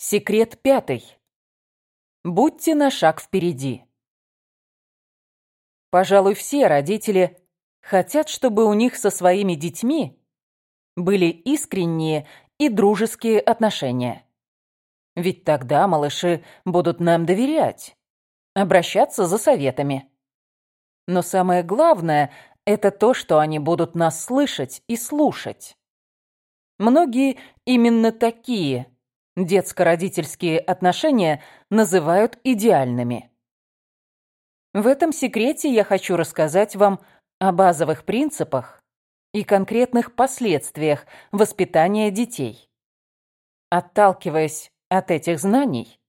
Секрет пятый. Будьте на шаг впереди. Пожалуй, все родители хотят, чтобы у них со своими детьми были искренние и дружеские отношения. Ведь тогда малыши будут нам доверять, обращаться за советами. Но самое главное – это то, что они будут нас слышать и слушать. Многие именно такие – детско-родительские отношения называют идеальными. В этом секрете я хочу рассказать вам о базовых принципах и конкретных последствиях воспитания детей. Отталкиваясь от этих знаний,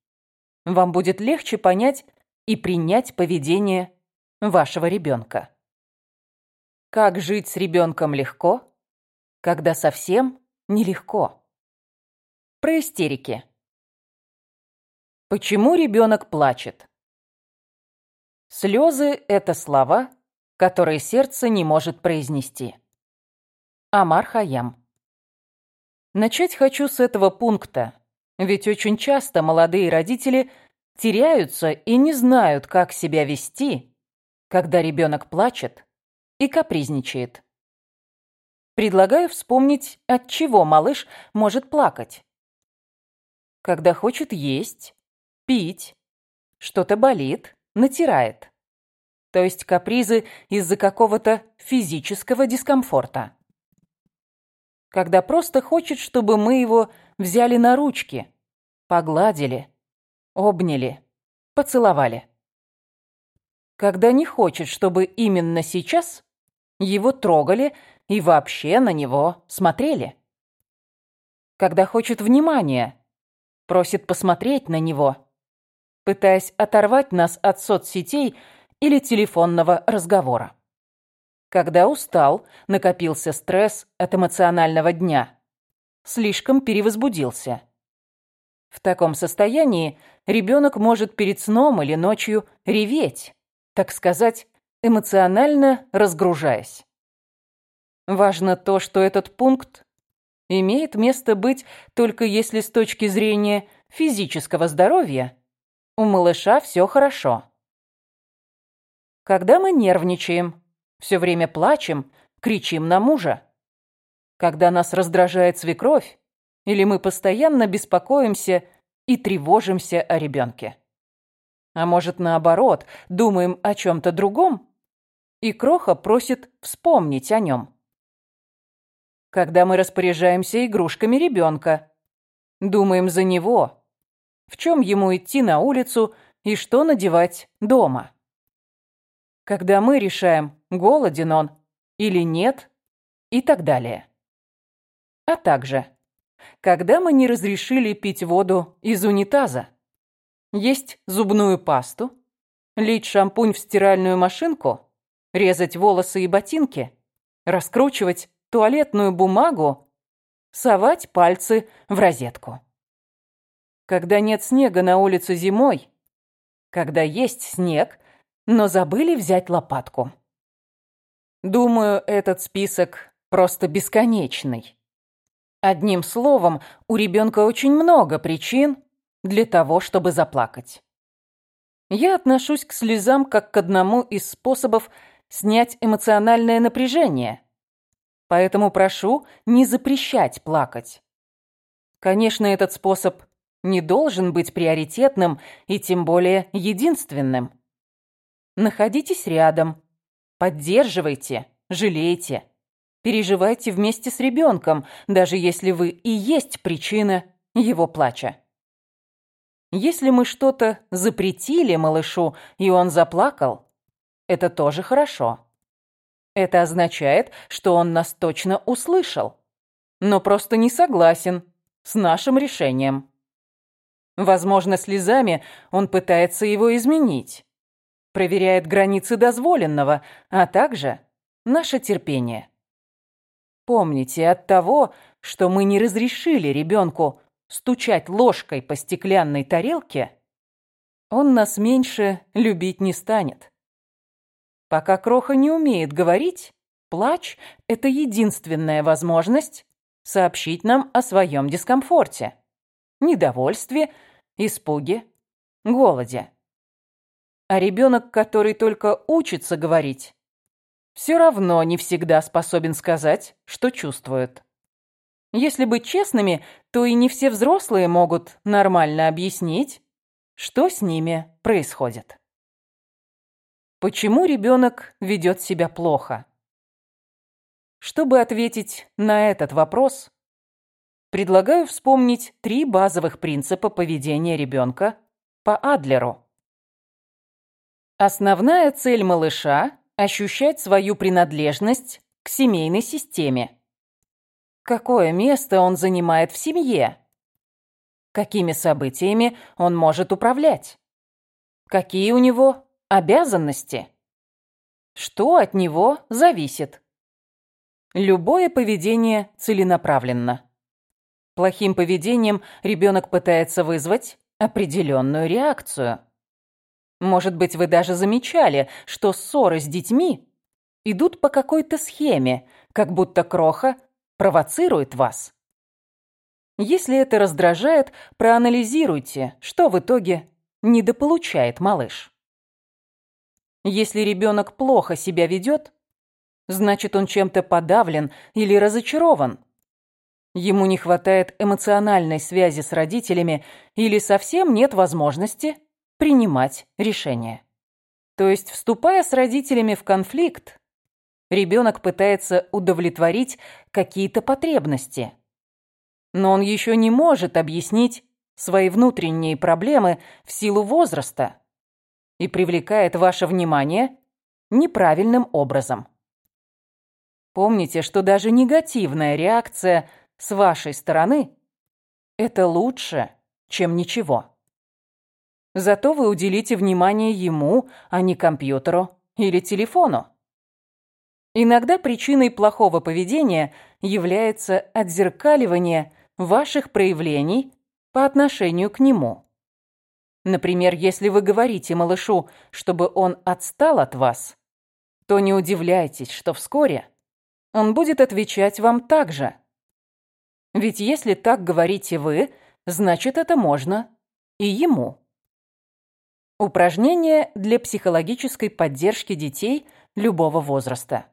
вам будет легче понять и принять поведение вашего ребенка. Как жить с ребенком легко, когда совсем нелегко? Про истерики. Почему ребенок плачет? Слезы – это слова, которые сердце не может произнести. Амар Хаям. Начать хочу с этого пункта, ведь очень часто молодые родители теряются и не знают, как себя вести, когда ребенок плачет и капризничает. Предлагаю вспомнить, от чего малыш может плакать когда хочет есть, пить, что-то болит, натирает. То есть капризы из-за какого-то физического дискомфорта. Когда просто хочет, чтобы мы его взяли на ручки, погладили, обняли, поцеловали. Когда не хочет, чтобы именно сейчас его трогали и вообще на него смотрели. Когда хочет внимания, просит посмотреть на него, пытаясь оторвать нас от соцсетей или телефонного разговора. Когда устал, накопился стресс от эмоционального дня, слишком перевозбудился. В таком состоянии ребенок может перед сном или ночью реветь, так сказать, эмоционально разгружаясь. Важно то, что этот пункт имеет место быть только если с точки зрения физического здоровья у малыша все хорошо. Когда мы нервничаем, все время плачем, кричим на мужа. Когда нас раздражает свекровь, или мы постоянно беспокоимся и тревожимся о ребенке. А может, наоборот, думаем о чем-то другом, и Кроха просит вспомнить о нем когда мы распоряжаемся игрушками ребенка. Думаем за него, в чем ему идти на улицу и что надевать дома. Когда мы решаем, голоден он или нет, и так далее. А также, когда мы не разрешили пить воду из унитаза, есть зубную пасту, лить шампунь в стиральную машинку, резать волосы и ботинки, раскручивать туалетную бумагу, совать пальцы в розетку. Когда нет снега на улице зимой, когда есть снег, но забыли взять лопатку. Думаю, этот список просто бесконечный. Одним словом, у ребенка очень много причин для того, чтобы заплакать. Я отношусь к слезам как к одному из способов снять эмоциональное напряжение – Поэтому прошу не запрещать плакать. Конечно, этот способ не должен быть приоритетным и тем более единственным. Находитесь рядом, поддерживайте, жалейте, переживайте вместе с ребенком, даже если вы и есть причина его плача. Если мы что-то запретили малышу, и он заплакал, это тоже хорошо. Это означает, что он нас точно услышал, но просто не согласен с нашим решением. Возможно, слезами он пытается его изменить, проверяет границы дозволенного, а также наше терпение. Помните, от того, что мы не разрешили ребенку стучать ложкой по стеклянной тарелке, он нас меньше любить не станет. Пока Кроха не умеет говорить, плач – это единственная возможность сообщить нам о своем дискомфорте. недовольстве, испуге, голоде. А ребенок, который только учится говорить, все равно не всегда способен сказать, что чувствует. Если быть честными, то и не все взрослые могут нормально объяснить, что с ними происходит. Почему ребенок ведет себя плохо? Чтобы ответить на этот вопрос, предлагаю вспомнить три базовых принципа поведения ребенка по Адлеру. Основная цель малыша – ощущать свою принадлежность к семейной системе. Какое место он занимает в семье? Какими событиями он может управлять? Какие у него обязанности? Что от него зависит? Любое поведение целенаправленно. Плохим поведением ребенок пытается вызвать определенную реакцию. Может быть, вы даже замечали, что ссоры с детьми идут по какой-то схеме, как будто кроха провоцирует вас. Если это раздражает, проанализируйте, что в итоге недополучает малыш. Если ребенок плохо себя ведет, Значит, он чем-то подавлен или разочарован. Ему не хватает эмоциональной связи с родителями или совсем нет возможности принимать решения. То есть, вступая с родителями в конфликт, ребенок пытается удовлетворить какие-то потребности. Но он еще не может объяснить свои внутренние проблемы в силу возраста и привлекает ваше внимание неправильным образом. Помните, что даже негативная реакция с вашей стороны – это лучше, чем ничего. Зато вы уделите внимание ему, а не компьютеру или телефону. Иногда причиной плохого поведения является отзеркаливание ваших проявлений по отношению к нему. Например, если вы говорите малышу, чтобы он отстал от вас, то не удивляйтесь, что вскоре он будет отвечать вам так же. Ведь если так говорите вы, значит это можно и ему. Упражнение для психологической поддержки детей любого возраста.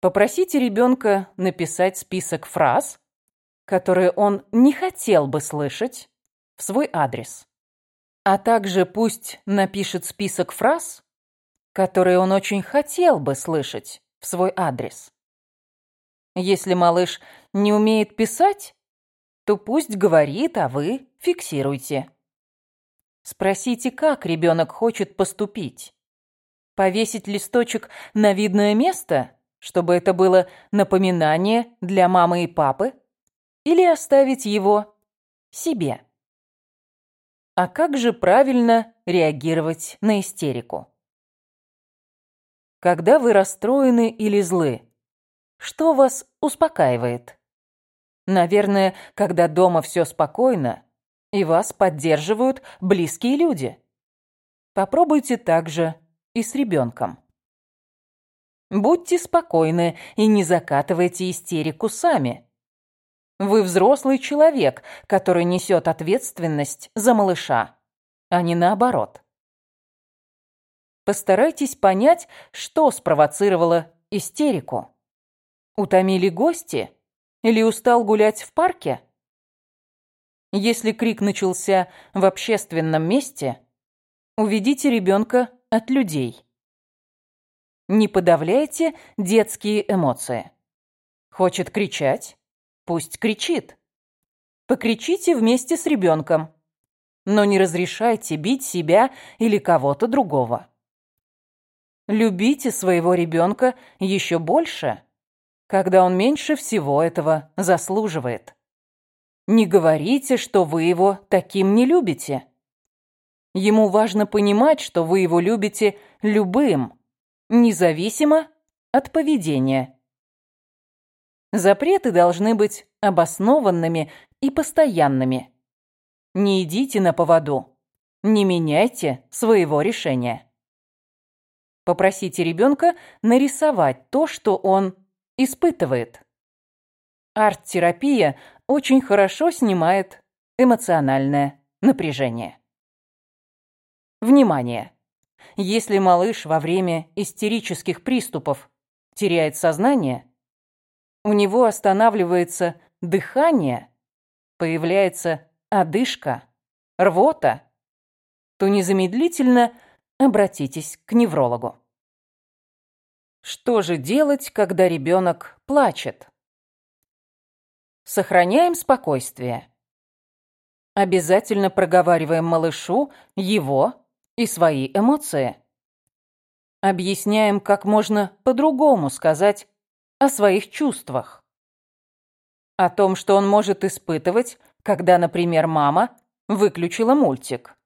Попросите ребенка написать список фраз, которые он не хотел бы слышать, в свой адрес. А также пусть напишет список фраз, которые он очень хотел бы слышать в свой адрес. Если малыш не умеет писать, то пусть говорит, а вы фиксируйте. Спросите, как ребенок хочет поступить. Повесить листочек на видное место, чтобы это было напоминание для мамы и папы, или оставить его себе. А как же правильно реагировать на истерику? когда вы расстроены или злы? Что вас успокаивает? Наверное, когда дома все спокойно, и вас поддерживают близкие люди. Попробуйте так же и с ребенком. Будьте спокойны и не закатывайте истерику сами. Вы взрослый человек, который несет ответственность за малыша, а не наоборот. Постарайтесь понять, что спровоцировало истерику. Утомили гости или устал гулять в парке? Если крик начался в общественном месте, уведите ребенка от людей. Не подавляйте детские эмоции. Хочет кричать? Пусть кричит. Покричите вместе с ребенком, но не разрешайте бить себя или кого-то другого. Любите своего ребенка еще больше, когда он меньше всего этого заслуживает. Не говорите, что вы его таким не любите. Ему важно понимать, что вы его любите любым, независимо от поведения. Запреты должны быть обоснованными и постоянными. Не идите на поводу, не меняйте своего решения. Попросите ребенка нарисовать то, что он испытывает. Арт-терапия очень хорошо снимает эмоциональное напряжение. Внимание! Если малыш во время истерических приступов теряет сознание, у него останавливается дыхание, появляется одышка, рвота, то незамедлительно обратитесь к неврологу. Что же делать, когда ребенок плачет? Сохраняем спокойствие. Обязательно проговариваем малышу его и свои эмоции. Объясняем, как можно по-другому сказать о своих чувствах. О том, что он может испытывать, когда, например, мама выключила мультик,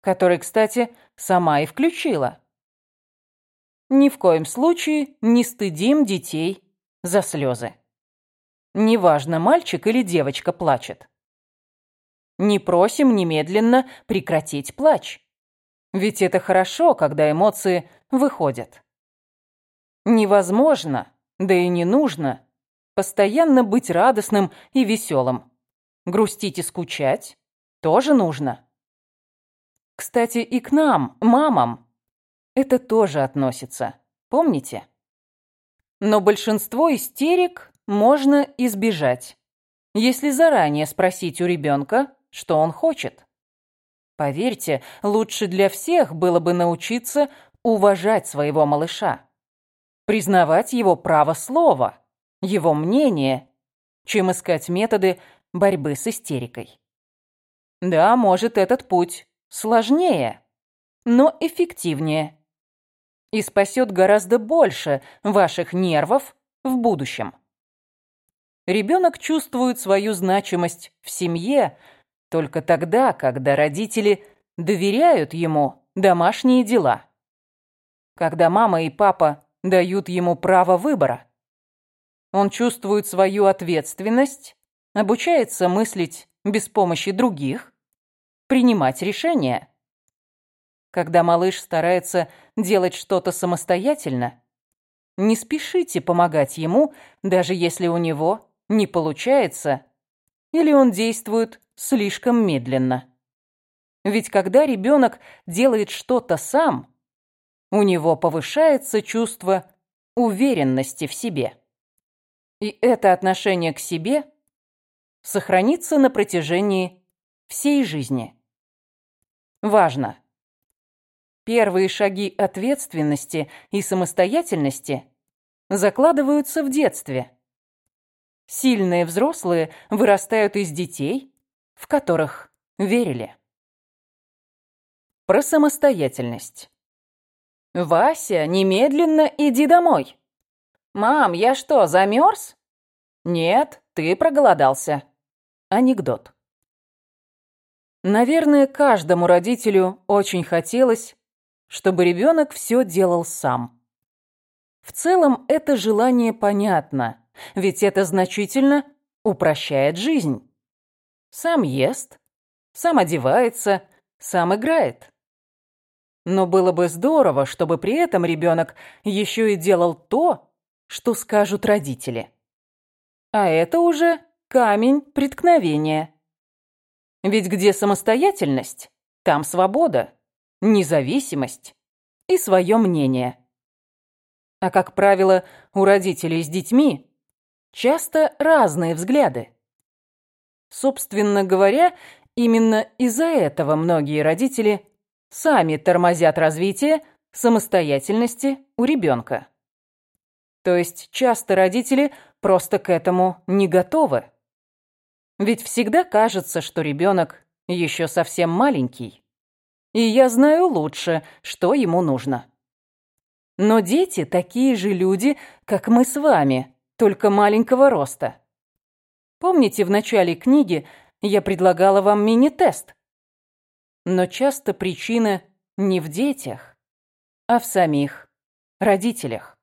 который, кстати, сама и включила. Ни в коем случае не стыдим детей за слезы. Неважно, мальчик или девочка плачет. Не просим немедленно прекратить плач. Ведь это хорошо, когда эмоции выходят. Невозможно, да и не нужно, постоянно быть радостным и веселым. Грустить и скучать тоже нужно. Кстати, и к нам, мамам, это тоже относится. Помните? Но большинство истерик можно избежать, если заранее спросить у ребенка, что он хочет. Поверьте, лучше для всех было бы научиться уважать своего малыша, признавать его право слова, его мнение, чем искать методы борьбы с истерикой. Да, может, этот путь сложнее, но эффективнее и спасет гораздо больше ваших нервов в будущем. Ребенок чувствует свою значимость в семье, только тогда, когда родители доверяют ему домашние дела. Когда мама и папа дают ему право выбора. Он чувствует свою ответственность, обучается мыслить без помощи других, принимать решения. Когда малыш старается делать что-то самостоятельно, не спешите помогать ему, даже если у него не получается или он действует слишком медленно. Ведь когда ребенок делает что-то сам, у него повышается чувство уверенности в себе. И это отношение к себе сохранится на протяжении всей жизни. Важно! Первые шаги ответственности и самостоятельности закладываются в детстве. Сильные взрослые вырастают из детей, в которых верили. Про самостоятельность. «Вася, немедленно иди домой!» «Мам, я что, замерз?» «Нет, ты проголодался». Анекдот. Наверное, каждому родителю очень хотелось, чтобы ребенок все делал сам. В целом это желание понятно, ведь это значительно упрощает жизнь. Сам ест, сам одевается, сам играет. Но было бы здорово, чтобы при этом ребенок еще и делал то, что скажут родители. А это уже камень преткновения. Ведь где самостоятельность, там свобода, независимость и свое мнение. А как правило, у родителей с детьми часто разные взгляды. Собственно говоря, именно из-за этого многие родители сами тормозят развитие самостоятельности у ребенка. То есть часто родители просто к этому не готовы. Ведь всегда кажется, что ребенок еще совсем маленький. И я знаю лучше, что ему нужно. Но дети такие же люди, как мы с вами, только маленького роста. Помните, в начале книги я предлагала вам мини-тест? Но часто причина не в детях, а в самих родителях.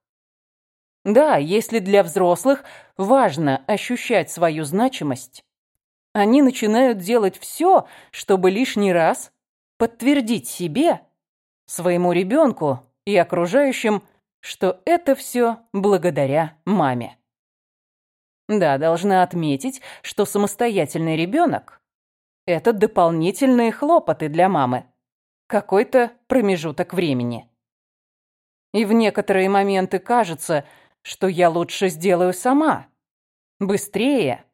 Да, если для взрослых важно ощущать свою значимость, они начинают делать все, чтобы лишний раз подтвердить себе, своему ребенку и окружающим, что это все благодаря маме. Да, должна отметить, что самостоятельный ребенок – это дополнительные хлопоты для мамы. Какой-то промежуток времени. И в некоторые моменты кажется, что я лучше сделаю сама. Быстрее,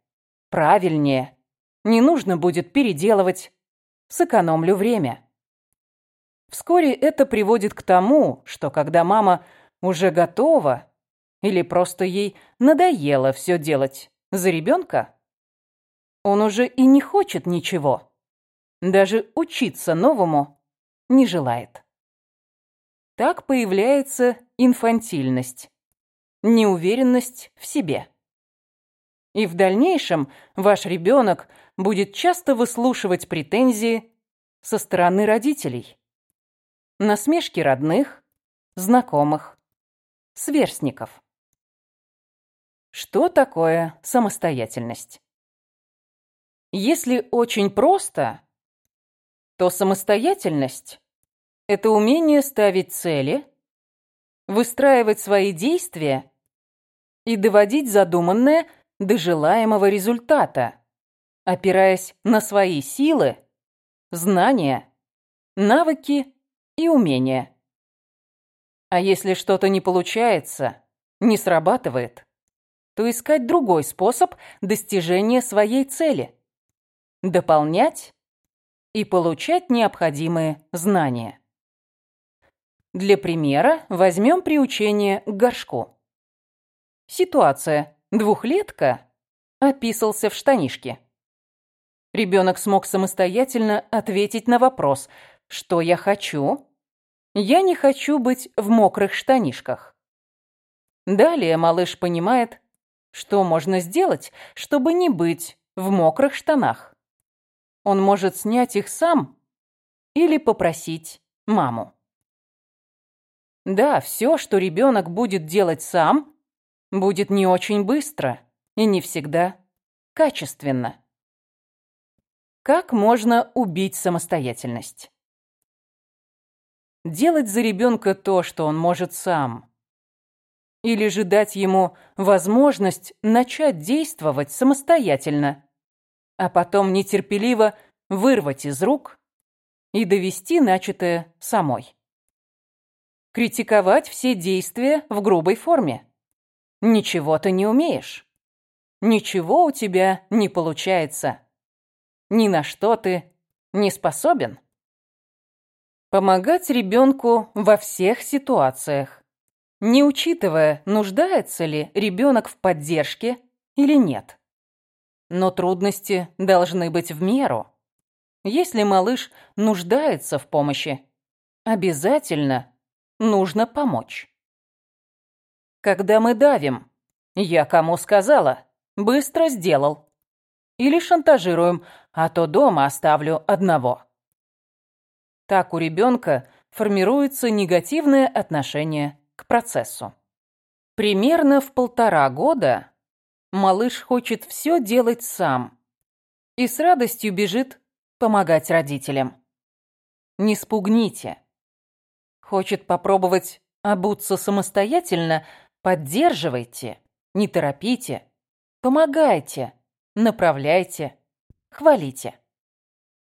правильнее. Не нужно будет переделывать. Сэкономлю время. Вскоре это приводит к тому, что когда мама уже готова или просто ей надоело все делать за ребенка, он уже и не хочет ничего. Даже учиться новому не желает. Так появляется инфантильность, неуверенность в себе. И в дальнейшем ваш ребенок будет часто выслушивать претензии со стороны родителей. Насмешки родных, знакомых, сверстников. Что такое самостоятельность? Если очень просто, то самостоятельность – это умение ставить цели, выстраивать свои действия и доводить задуманное до желаемого результата, опираясь на свои силы, знания, навыки и умения. А если что-то не получается, не срабатывает, то искать другой способ достижения своей цели. Дополнять и получать необходимые знания. Для примера возьмем приучение к горшку. Ситуация. Двухлетка описался в штанишке. Ребенок смог самостоятельно ответить на вопрос «Что я хочу?» «Я не хочу быть в мокрых штанишках». Далее малыш понимает, что можно сделать, чтобы не быть в мокрых штанах? Он может снять их сам или попросить маму. Да, все, что ребенок будет делать сам, будет не очень быстро и не всегда качественно. Как можно убить самостоятельность? Делать за ребенка то, что он может сам – или же дать ему возможность начать действовать самостоятельно, а потом нетерпеливо вырвать из рук и довести начатое самой. Критиковать все действия в грубой форме. Ничего ты не умеешь. Ничего у тебя не получается. Ни на что ты не способен. Помогать ребенку во всех ситуациях не учитывая, нуждается ли ребенок в поддержке или нет. Но трудности должны быть в меру. Если малыш нуждается в помощи, обязательно нужно помочь. Когда мы давим, я кому сказала, быстро сделал. Или шантажируем, а то дома оставлю одного. Так у ребенка формируется негативное отношение к процессу. Примерно в полтора года малыш хочет все делать сам и с радостью бежит помогать родителям. Не спугните. Хочет попробовать обуться самостоятельно, поддерживайте, не торопите, помогайте, направляйте, хвалите.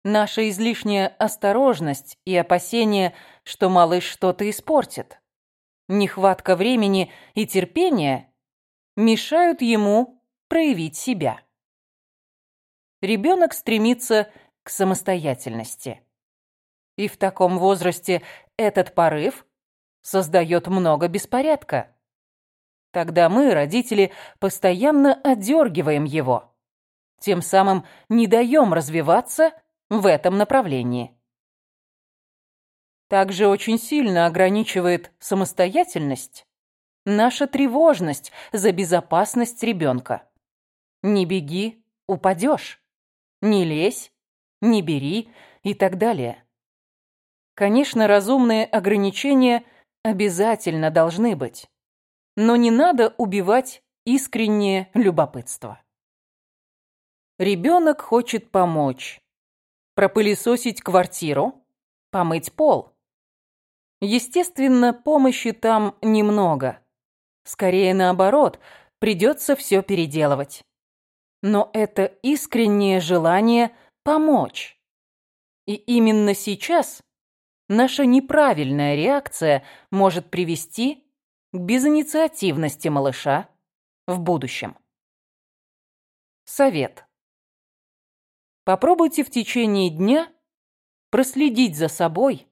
Наша излишняя осторожность и опасение, что малыш что-то испортит, Нехватка времени и терпения мешают ему проявить себя. Ребенок стремится к самостоятельности. И в таком возрасте этот порыв создает много беспорядка. Тогда мы, родители, постоянно отдергиваем его, тем самым не даем развиваться в этом направлении также очень сильно ограничивает самостоятельность наша тревожность за безопасность ребенка. Не беги, упадешь. Не лезь, не бери и так далее. Конечно, разумные ограничения обязательно должны быть. Но не надо убивать искреннее любопытство. Ребенок хочет помочь. Пропылесосить квартиру, помыть пол. Естественно, помощи там немного. Скорее наоборот, придется все переделывать. Но это искреннее желание помочь. И именно сейчас наша неправильная реакция может привести к безинициативности малыша в будущем. Совет. Попробуйте в течение дня проследить за собой,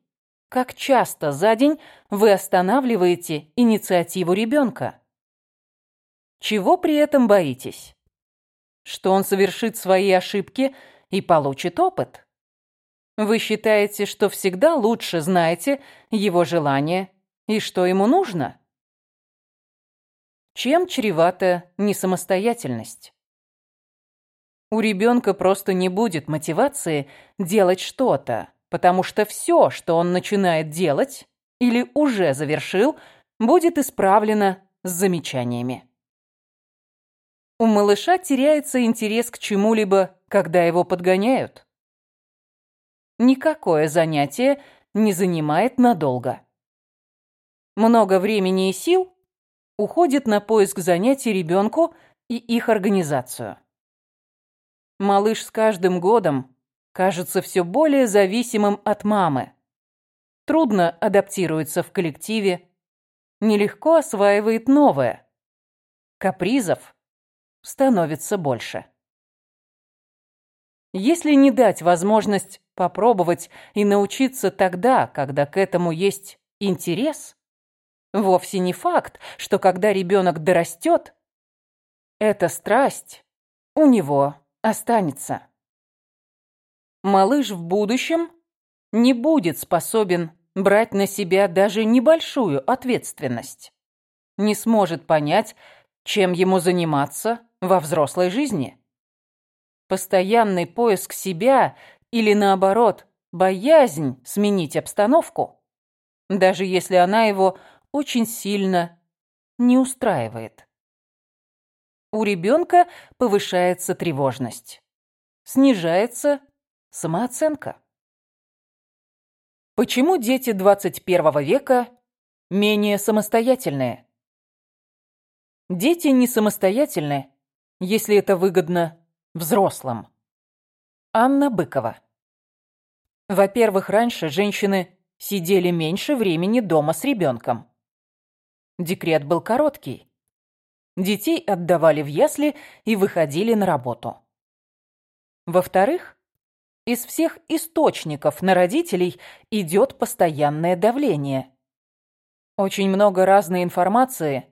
как часто за день вы останавливаете инициативу ребенка. Чего при этом боитесь? Что он совершит свои ошибки и получит опыт? Вы считаете, что всегда лучше знаете его желание и что ему нужно? Чем чревата несамостоятельность? У ребенка просто не будет мотивации делать что-то, потому что все, что он начинает делать или уже завершил, будет исправлено с замечаниями. У малыша теряется интерес к чему-либо, когда его подгоняют. Никакое занятие не занимает надолго. Много времени и сил уходит на поиск занятий ребенку и их организацию. Малыш с каждым годом кажется все более зависимым от мамы. Трудно адаптируется в коллективе, нелегко осваивает новое. Капризов становится больше. Если не дать возможность попробовать и научиться тогда, когда к этому есть интерес, вовсе не факт, что когда ребенок дорастет, эта страсть у него останется. Малыш в будущем не будет способен брать на себя даже небольшую ответственность. Не сможет понять, чем ему заниматься во взрослой жизни. Постоянный поиск себя или, наоборот, боязнь сменить обстановку, даже если она его очень сильно не устраивает у ребенка повышается тревожность. Снижается самооценка. Почему дети 21 века менее самостоятельные? Дети не самостоятельны, если это выгодно взрослым. Анна Быкова. Во-первых, раньше женщины сидели меньше времени дома с ребенком. Декрет был короткий. Детей отдавали в ясли и выходили на работу. Во-вторых, из всех источников на родителей идет постоянное давление. Очень много разной информации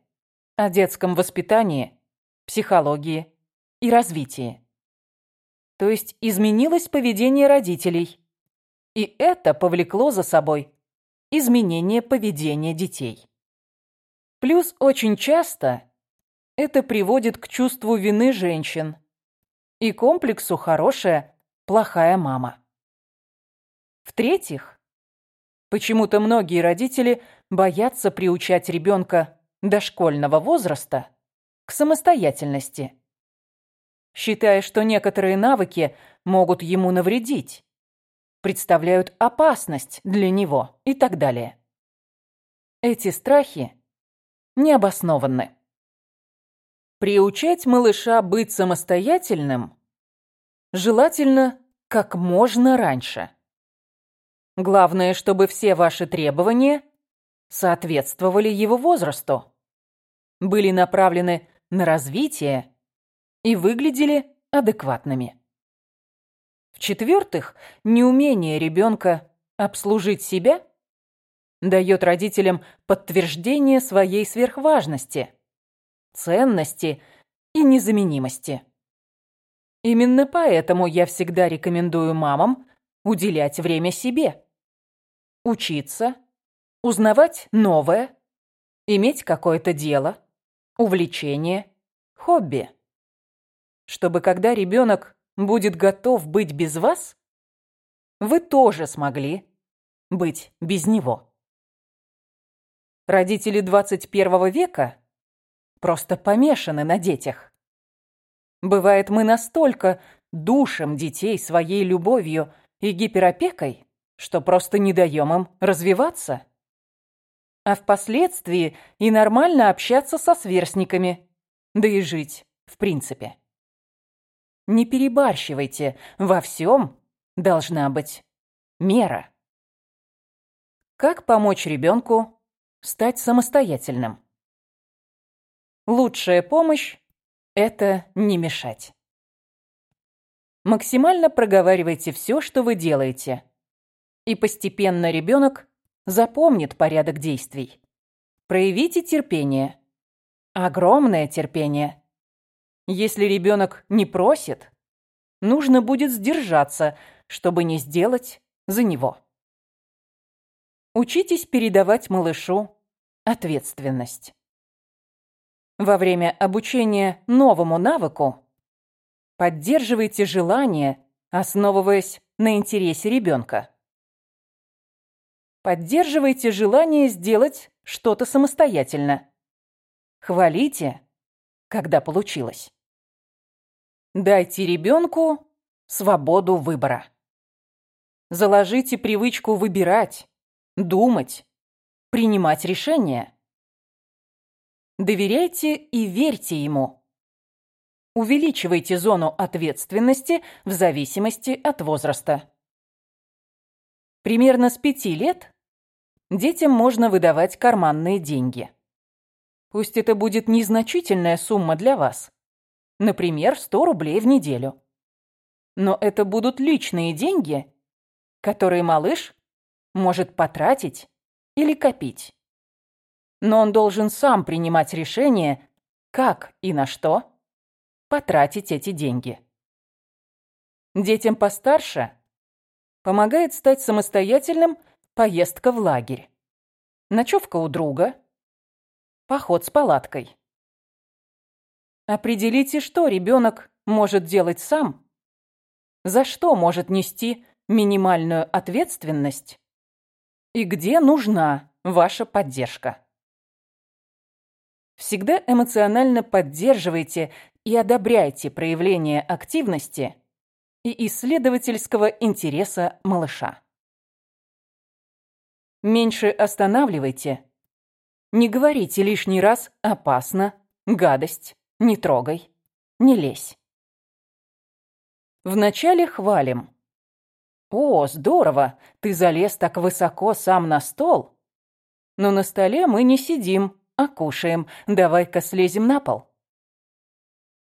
о детском воспитании, психологии и развитии. То есть изменилось поведение родителей, и это повлекло за собой изменение поведения детей. Плюс очень часто это приводит к чувству вины женщин и комплексу «хорошая, плохая мама». В-третьих, почему-то многие родители боятся приучать ребенка дошкольного возраста к самостоятельности, считая, что некоторые навыки могут ему навредить, представляют опасность для него и так далее. Эти страхи необоснованны. Приучать малыша быть самостоятельным желательно как можно раньше. Главное, чтобы все ваши требования соответствовали его возрасту, были направлены на развитие и выглядели адекватными. В-четвертых, неумение ребенка обслужить себя дает родителям подтверждение своей сверхважности – ценности и незаменимости. Именно поэтому я всегда рекомендую мамам уделять время себе. Учиться, узнавать новое, иметь какое-то дело, увлечение, хобби. Чтобы когда ребенок будет готов быть без вас, вы тоже смогли быть без него. Родители 21 века просто помешаны на детях. Бывает, мы настолько душим детей своей любовью и гиперопекой, что просто не даем им развиваться. А впоследствии и нормально общаться со сверстниками, да и жить в принципе. не перебарщивайте. Во всем должна быть мера. Как помочь ребенку стать самостоятельным? Лучшая помощь – это не мешать. Максимально проговаривайте все, что вы делаете. И постепенно ребенок запомнит порядок действий. Проявите терпение. Огромное терпение. Если ребенок не просит, нужно будет сдержаться, чтобы не сделать за него. Учитесь передавать малышу ответственность. Во время обучения новому навыку поддерживайте желание, основываясь на интересе ребенка. Поддерживайте желание сделать что-то самостоятельно. Хвалите, когда получилось. Дайте ребенку свободу выбора. Заложите привычку выбирать, думать, принимать решения. Доверяйте и верьте ему. Увеличивайте зону ответственности в зависимости от возраста. Примерно с пяти лет детям можно выдавать карманные деньги. Пусть это будет незначительная сумма для вас. Например, 100 рублей в неделю. Но это будут личные деньги, которые малыш может потратить или копить. Но он должен сам принимать решение, как и на что потратить эти деньги. Детям постарше помогает стать самостоятельным поездка в лагерь, ночевка у друга, поход с палаткой. Определите, что ребенок может делать сам, за что может нести минимальную ответственность и где нужна ваша поддержка. Всегда эмоционально поддерживайте и одобряйте проявление активности и исследовательского интереса малыша. Меньше останавливайте. Не говорите лишний раз «опасно», «гадость», «не трогай», «не лезь». Вначале хвалим. «О, здорово! Ты залез так высоко сам на стол!» Но на столе мы не сидим, а кушаем. Давай-ка слезем на пол.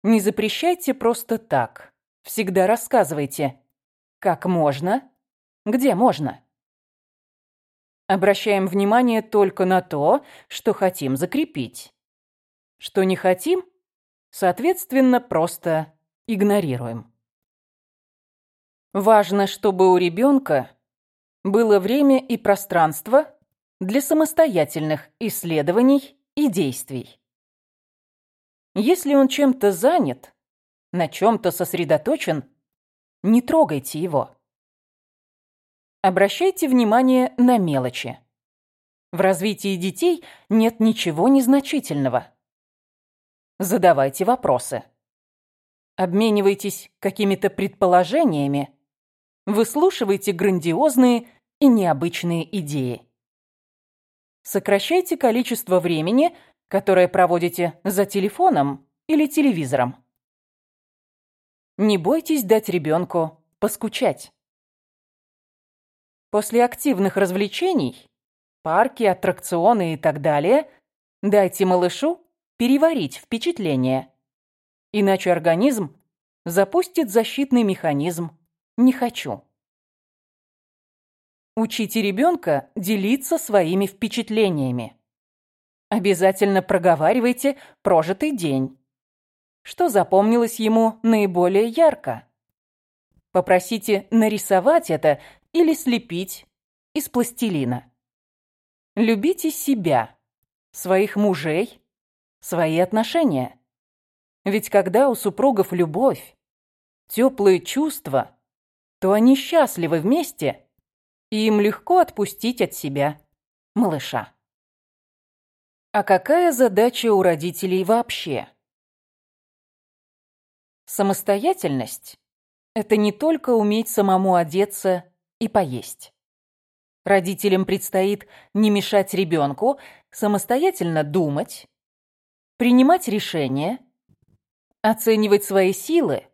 Не запрещайте просто так. Всегда рассказывайте. Как можно? Где можно? Обращаем внимание только на то, что хотим закрепить. Что не хотим, соответственно, просто игнорируем. Важно, чтобы у ребенка было время и пространство для самостоятельных исследований и действий. Если он чем-то занят, на чем-то сосредоточен, не трогайте его. Обращайте внимание на мелочи. В развитии детей нет ничего незначительного. Задавайте вопросы. Обменивайтесь какими-то предположениями. Выслушивайте грандиозные и необычные идеи. Сокращайте количество времени, которое проводите за телефоном или телевизором. Не бойтесь дать ребенку поскучать. После активных развлечений, парки, аттракционы и так далее, дайте малышу переварить впечатление. Иначе организм запустит защитный механизм «не хочу». Учите ребенка делиться своими впечатлениями. Обязательно проговаривайте прожитый день. Что запомнилось ему наиболее ярко? Попросите нарисовать это или слепить из пластилина. Любите себя, своих мужей, свои отношения. Ведь когда у супругов любовь, теплые чувства, то они счастливы вместе, и им легко отпустить от себя малыша. А какая задача у родителей вообще? Самостоятельность – это не только уметь самому одеться и поесть. Родителям предстоит не мешать ребенку самостоятельно думать, принимать решения, оценивать свои силы,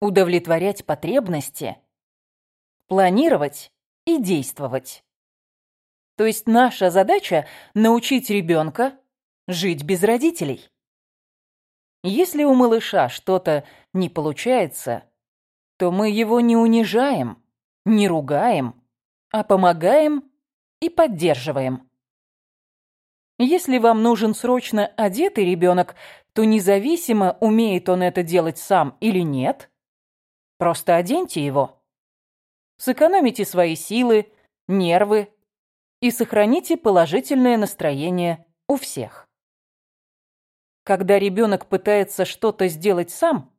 удовлетворять потребности, планировать и действовать. То есть наша задача – научить ребенка жить без родителей. Если у малыша что-то не получается, то мы его не унижаем, не ругаем, а помогаем и поддерживаем. Если вам нужен срочно одетый ребенок, то независимо, умеет он это делать сам или нет, просто оденьте его. Сэкономите свои силы, нервы и сохраните положительное настроение у всех. Когда ребенок пытается что-то сделать сам,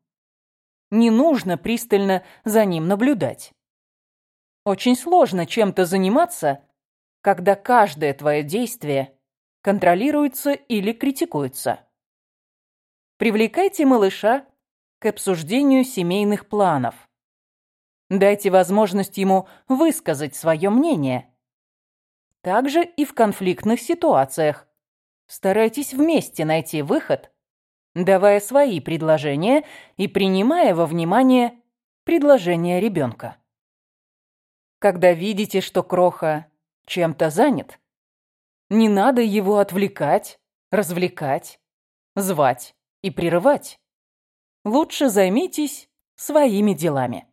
не нужно пристально за ним наблюдать. Очень сложно чем-то заниматься, когда каждое твое действие контролируется или критикуется. Привлекайте малыша к обсуждению семейных планов. Дайте возможность ему высказать свое мнение. Также и в конфликтных ситуациях. Старайтесь вместе найти выход, давая свои предложения и принимая во внимание предложения ребенка. Когда видите, что Кроха чем-то занят, не надо его отвлекать, развлекать, звать и прерывать. Лучше займитесь своими делами.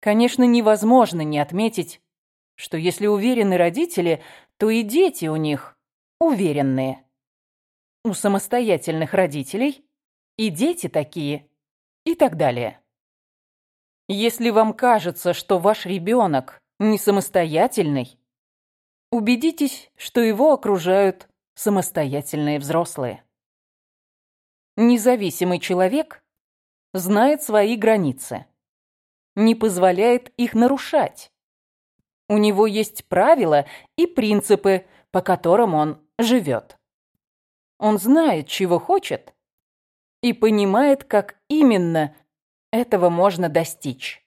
Конечно, невозможно не отметить, что если уверены родители, то и дети у них уверенные. У самостоятельных родителей и дети такие, и так далее. Если вам кажется, что ваш ребенок не самостоятельный, убедитесь, что его окружают самостоятельные взрослые. Независимый человек знает свои границы, не позволяет их нарушать. У него есть правила и принципы, по которым он живет. Он знает, чего хочет, и понимает, как именно этого можно достичь.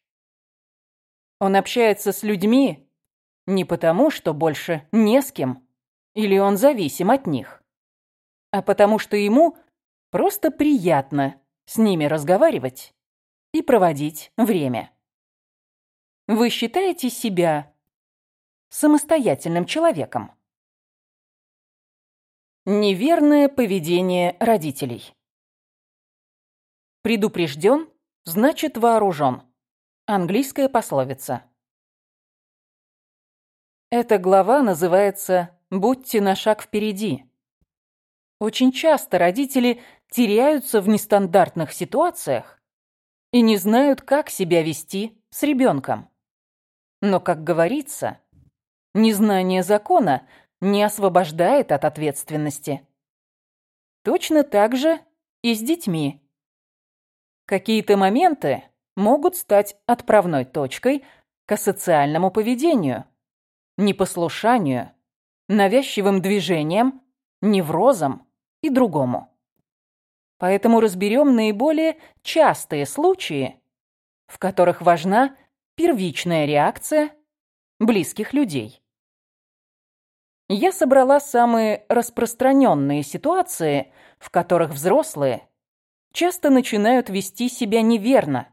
Он общается с людьми не потому, что больше не с кем, или он зависим от них, а потому что ему просто приятно с ними разговаривать и проводить время. Вы считаете себя самостоятельным человеком? Неверное поведение родителей. Предупрежден значит вооружен. Английская пословица. Эта глава называется «Будьте на шаг впереди». Очень часто родители теряются в нестандартных ситуациях и не знают, как себя вести с ребенком. Но, как говорится, незнание закона не освобождает от ответственности. Точно так же и с детьми. Какие-то моменты могут стать отправной точкой к асоциальному поведению, непослушанию, навязчивым движениям, неврозам и другому. Поэтому разберем наиболее частые случаи, в которых важна первичная реакция близких людей. Я собрала самые распространенные ситуации, в которых взрослые часто начинают вести себя неверно,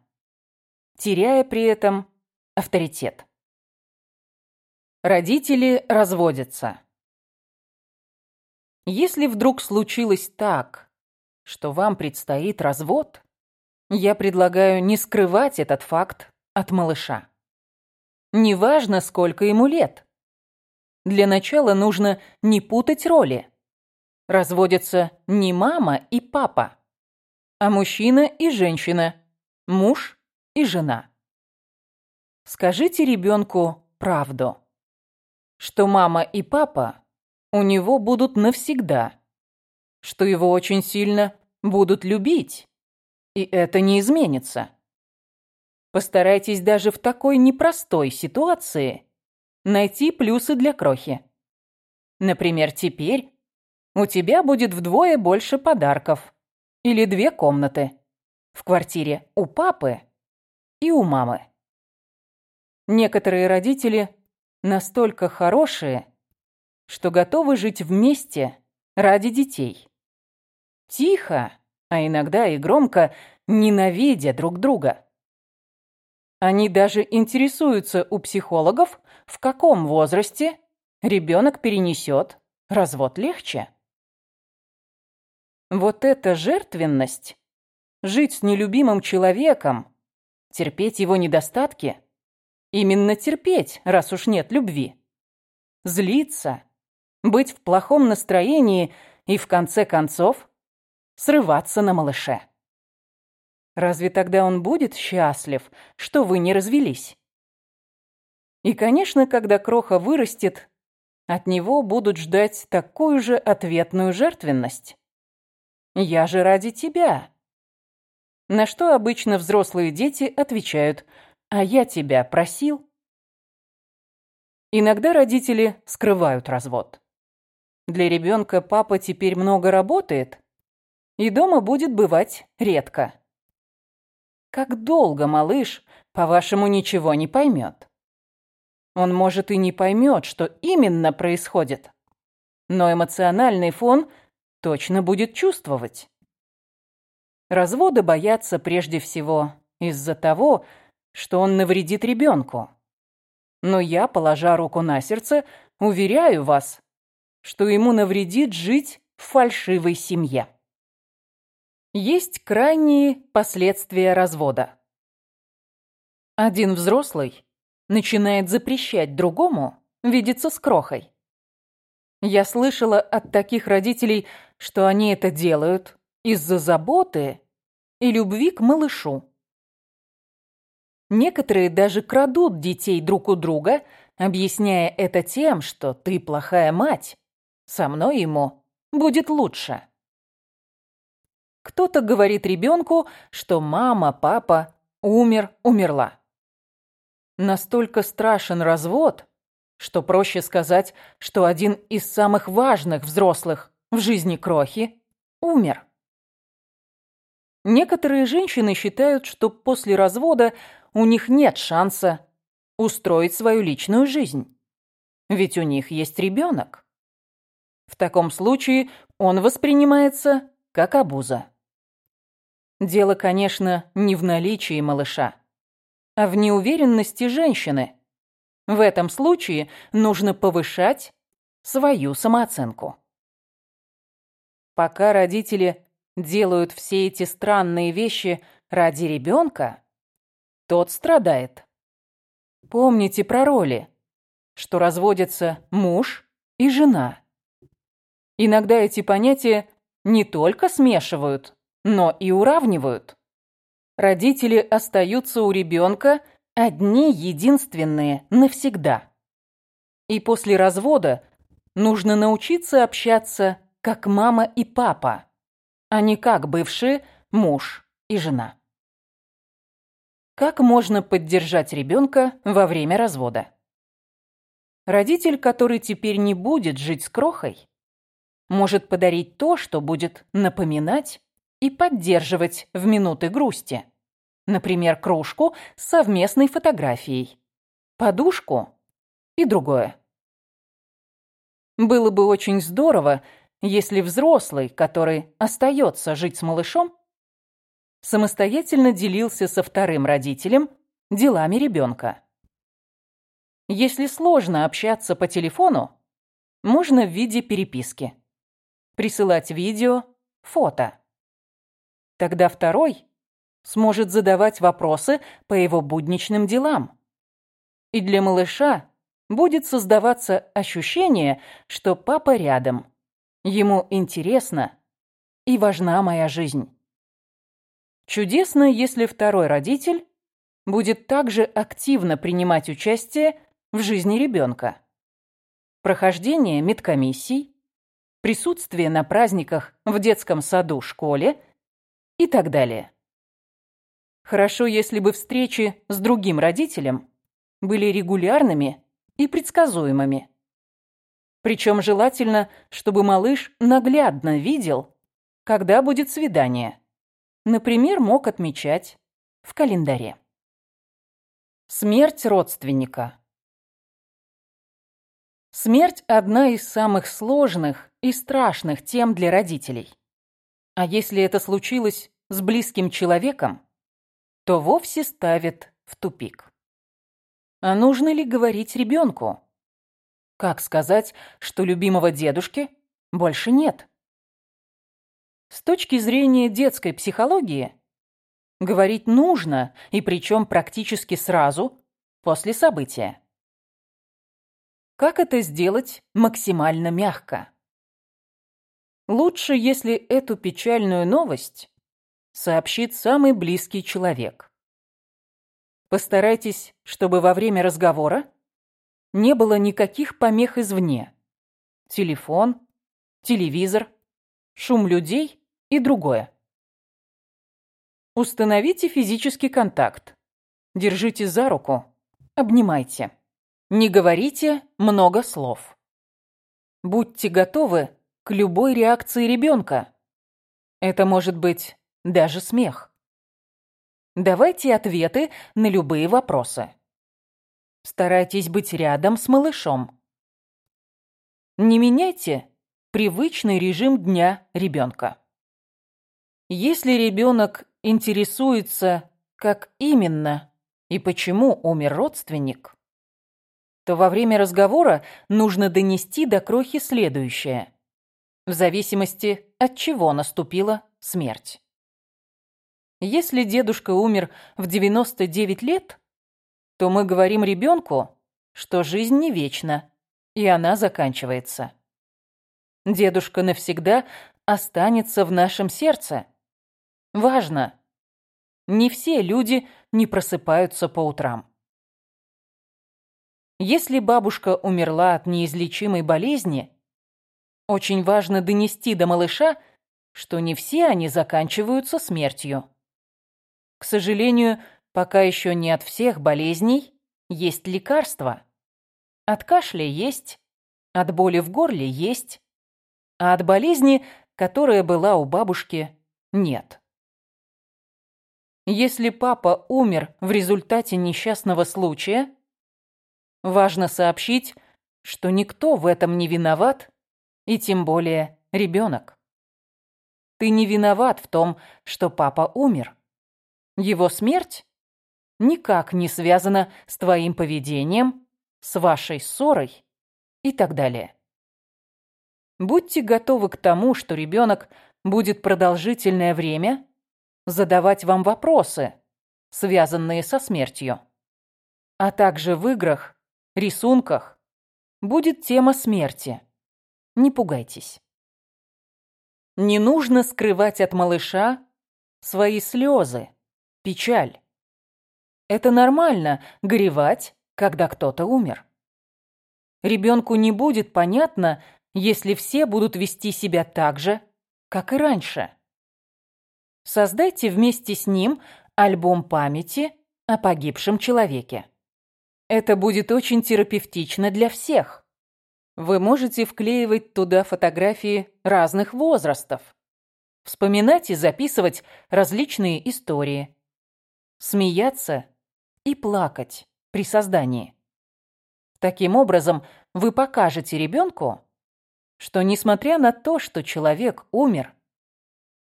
теряя при этом авторитет. Родители разводятся. Если вдруг случилось так, что вам предстоит развод, я предлагаю не скрывать этот факт от малыша. Неважно, сколько ему лет. Для начала нужно не путать роли. Разводятся не мама и папа, а мужчина и женщина, муж и жена. Скажите ребенку правду, что мама и папа у него будут навсегда, что его очень сильно будут любить, и это не изменится. Постарайтесь даже в такой непростой ситуации найти плюсы для крохи. Например, теперь у тебя будет вдвое больше подарков или две комнаты в квартире у папы и у мамы. Некоторые родители настолько хорошие, что готовы жить вместе ради детей. Тихо, а иногда и громко, ненавидя друг друга. Они даже интересуются у психологов, в каком возрасте ребенок перенесет развод легче. Вот эта жертвенность, жить с нелюбимым человеком, терпеть его недостатки, именно терпеть, раз уж нет любви, злиться, быть в плохом настроении и, в конце концов, срываться на малыше. Разве тогда он будет счастлив, что вы не развелись? И, конечно, когда Кроха вырастет, от него будут ждать такую же ответную жертвенность. «Я же ради тебя». На что обычно взрослые дети отвечают «А я тебя просил». Иногда родители скрывают развод. Для ребенка папа теперь много работает, и дома будет бывать редко. Как долго малыш, по-вашему, ничего не поймет? Он, может, и не поймет, что именно происходит, но эмоциональный фон точно будет чувствовать. Развода боятся прежде всего из-за того, что он навредит ребенку. Но я, положа руку на сердце, уверяю вас, что ему навредит жить в фальшивой семье. Есть крайние последствия развода. Один взрослый начинает запрещать другому видеться с крохой. Я слышала от таких родителей, что они это делают из-за заботы и любви к малышу. Некоторые даже крадут детей друг у друга, объясняя это тем, что ты плохая мать, со мной ему будет лучше. Кто-то говорит ребенку, что мама, папа умер, умерла. Настолько страшен развод, что проще сказать, что один из самых важных взрослых в жизни Крохи умер. Некоторые женщины считают, что после развода у них нет шанса устроить свою личную жизнь. Ведь у них есть ребенок. В таком случае он воспринимается как обуза. Дело, конечно, не в наличии малыша, а в неуверенности женщины. В этом случае нужно повышать свою самооценку. Пока родители делают все эти странные вещи ради ребенка, тот страдает. Помните про роли, что разводятся муж и жена. Иногда эти понятия не только смешивают, но и уравнивают. Родители остаются у ребенка одни единственные навсегда. И после развода нужно научиться общаться как мама и папа, а не как бывшие муж и жена. Как можно поддержать ребенка во время развода? Родитель, который теперь не будет жить с крохой, может подарить то, что будет напоминать и поддерживать в минуты грусти. Например, кружку с совместной фотографией, подушку и другое. Было бы очень здорово, если взрослый, который остается жить с малышом, самостоятельно делился со вторым родителем делами ребенка. Если сложно общаться по телефону, можно в виде переписки. Присылать видео, фото. Тогда второй сможет задавать вопросы по его будничным делам. И для малыша будет создаваться ощущение, что папа рядом. Ему интересно и важна моя жизнь. Чудесно, если второй родитель будет также активно принимать участие в жизни ребенка. Прохождение медкомиссий, присутствие на праздниках в детском саду, школе – и так далее. Хорошо, если бы встречи с другим родителем были регулярными и предсказуемыми. Причем желательно, чтобы малыш наглядно видел, когда будет свидание. Например, мог отмечать в календаре. Смерть родственника. Смерть – одна из самых сложных и страшных тем для родителей. А если это случилось с близким человеком, то вовсе ставит в тупик. А нужно ли говорить ребенку? Как сказать, что любимого дедушки больше нет? С точки зрения детской психологии, говорить нужно, и причем практически сразу после события. Как это сделать максимально мягко? Лучше, если эту печальную новость сообщит самый близкий человек. Постарайтесь, чтобы во время разговора не было никаких помех извне. Телефон, телевизор, шум людей и другое. Установите физический контакт. Держите за руку, обнимайте. Не говорите много слов. Будьте готовы к любой реакции ребенка. Это может быть даже смех. Давайте ответы на любые вопросы. Старайтесь быть рядом с малышом. Не меняйте привычный режим дня ребенка. Если ребенок интересуется, как именно и почему умер родственник, то во время разговора нужно донести до крохи следующее, в зависимости от чего наступила смерть. Если дедушка умер в 99 лет, то мы говорим ребенку, что жизнь не вечна, и она заканчивается. Дедушка навсегда останется в нашем сердце. Важно. Не все люди не просыпаются по утрам. Если бабушка умерла от неизлечимой болезни, очень важно донести до малыша, что не все они заканчиваются смертью. К сожалению, пока еще не от всех болезней есть лекарства. От кашля есть, от боли в горле есть, а от болезни, которая была у бабушки, нет. Если папа умер в результате несчастного случая, важно сообщить, что никто в этом не виноват, и тем более ребенок. Ты не виноват в том, что папа умер. Его смерть никак не связана с твоим поведением, с вашей ссорой и так далее. Будьте готовы к тому, что ребенок будет продолжительное время задавать вам вопросы, связанные со смертью. А также в играх, рисунках будет тема смерти. Не пугайтесь. Не нужно скрывать от малыша свои слезы, печаль. Это нормально – горевать, когда кто-то умер. Ребенку не будет понятно, если все будут вести себя так же, как и раньше. Создайте вместе с ним альбом памяти о погибшем человеке. Это будет очень терапевтично для всех. Вы можете вклеивать туда фотографии разных возрастов, вспоминать и записывать различные истории, смеяться и плакать при создании. Таким образом, вы покажете ребенку, что несмотря на то, что человек умер,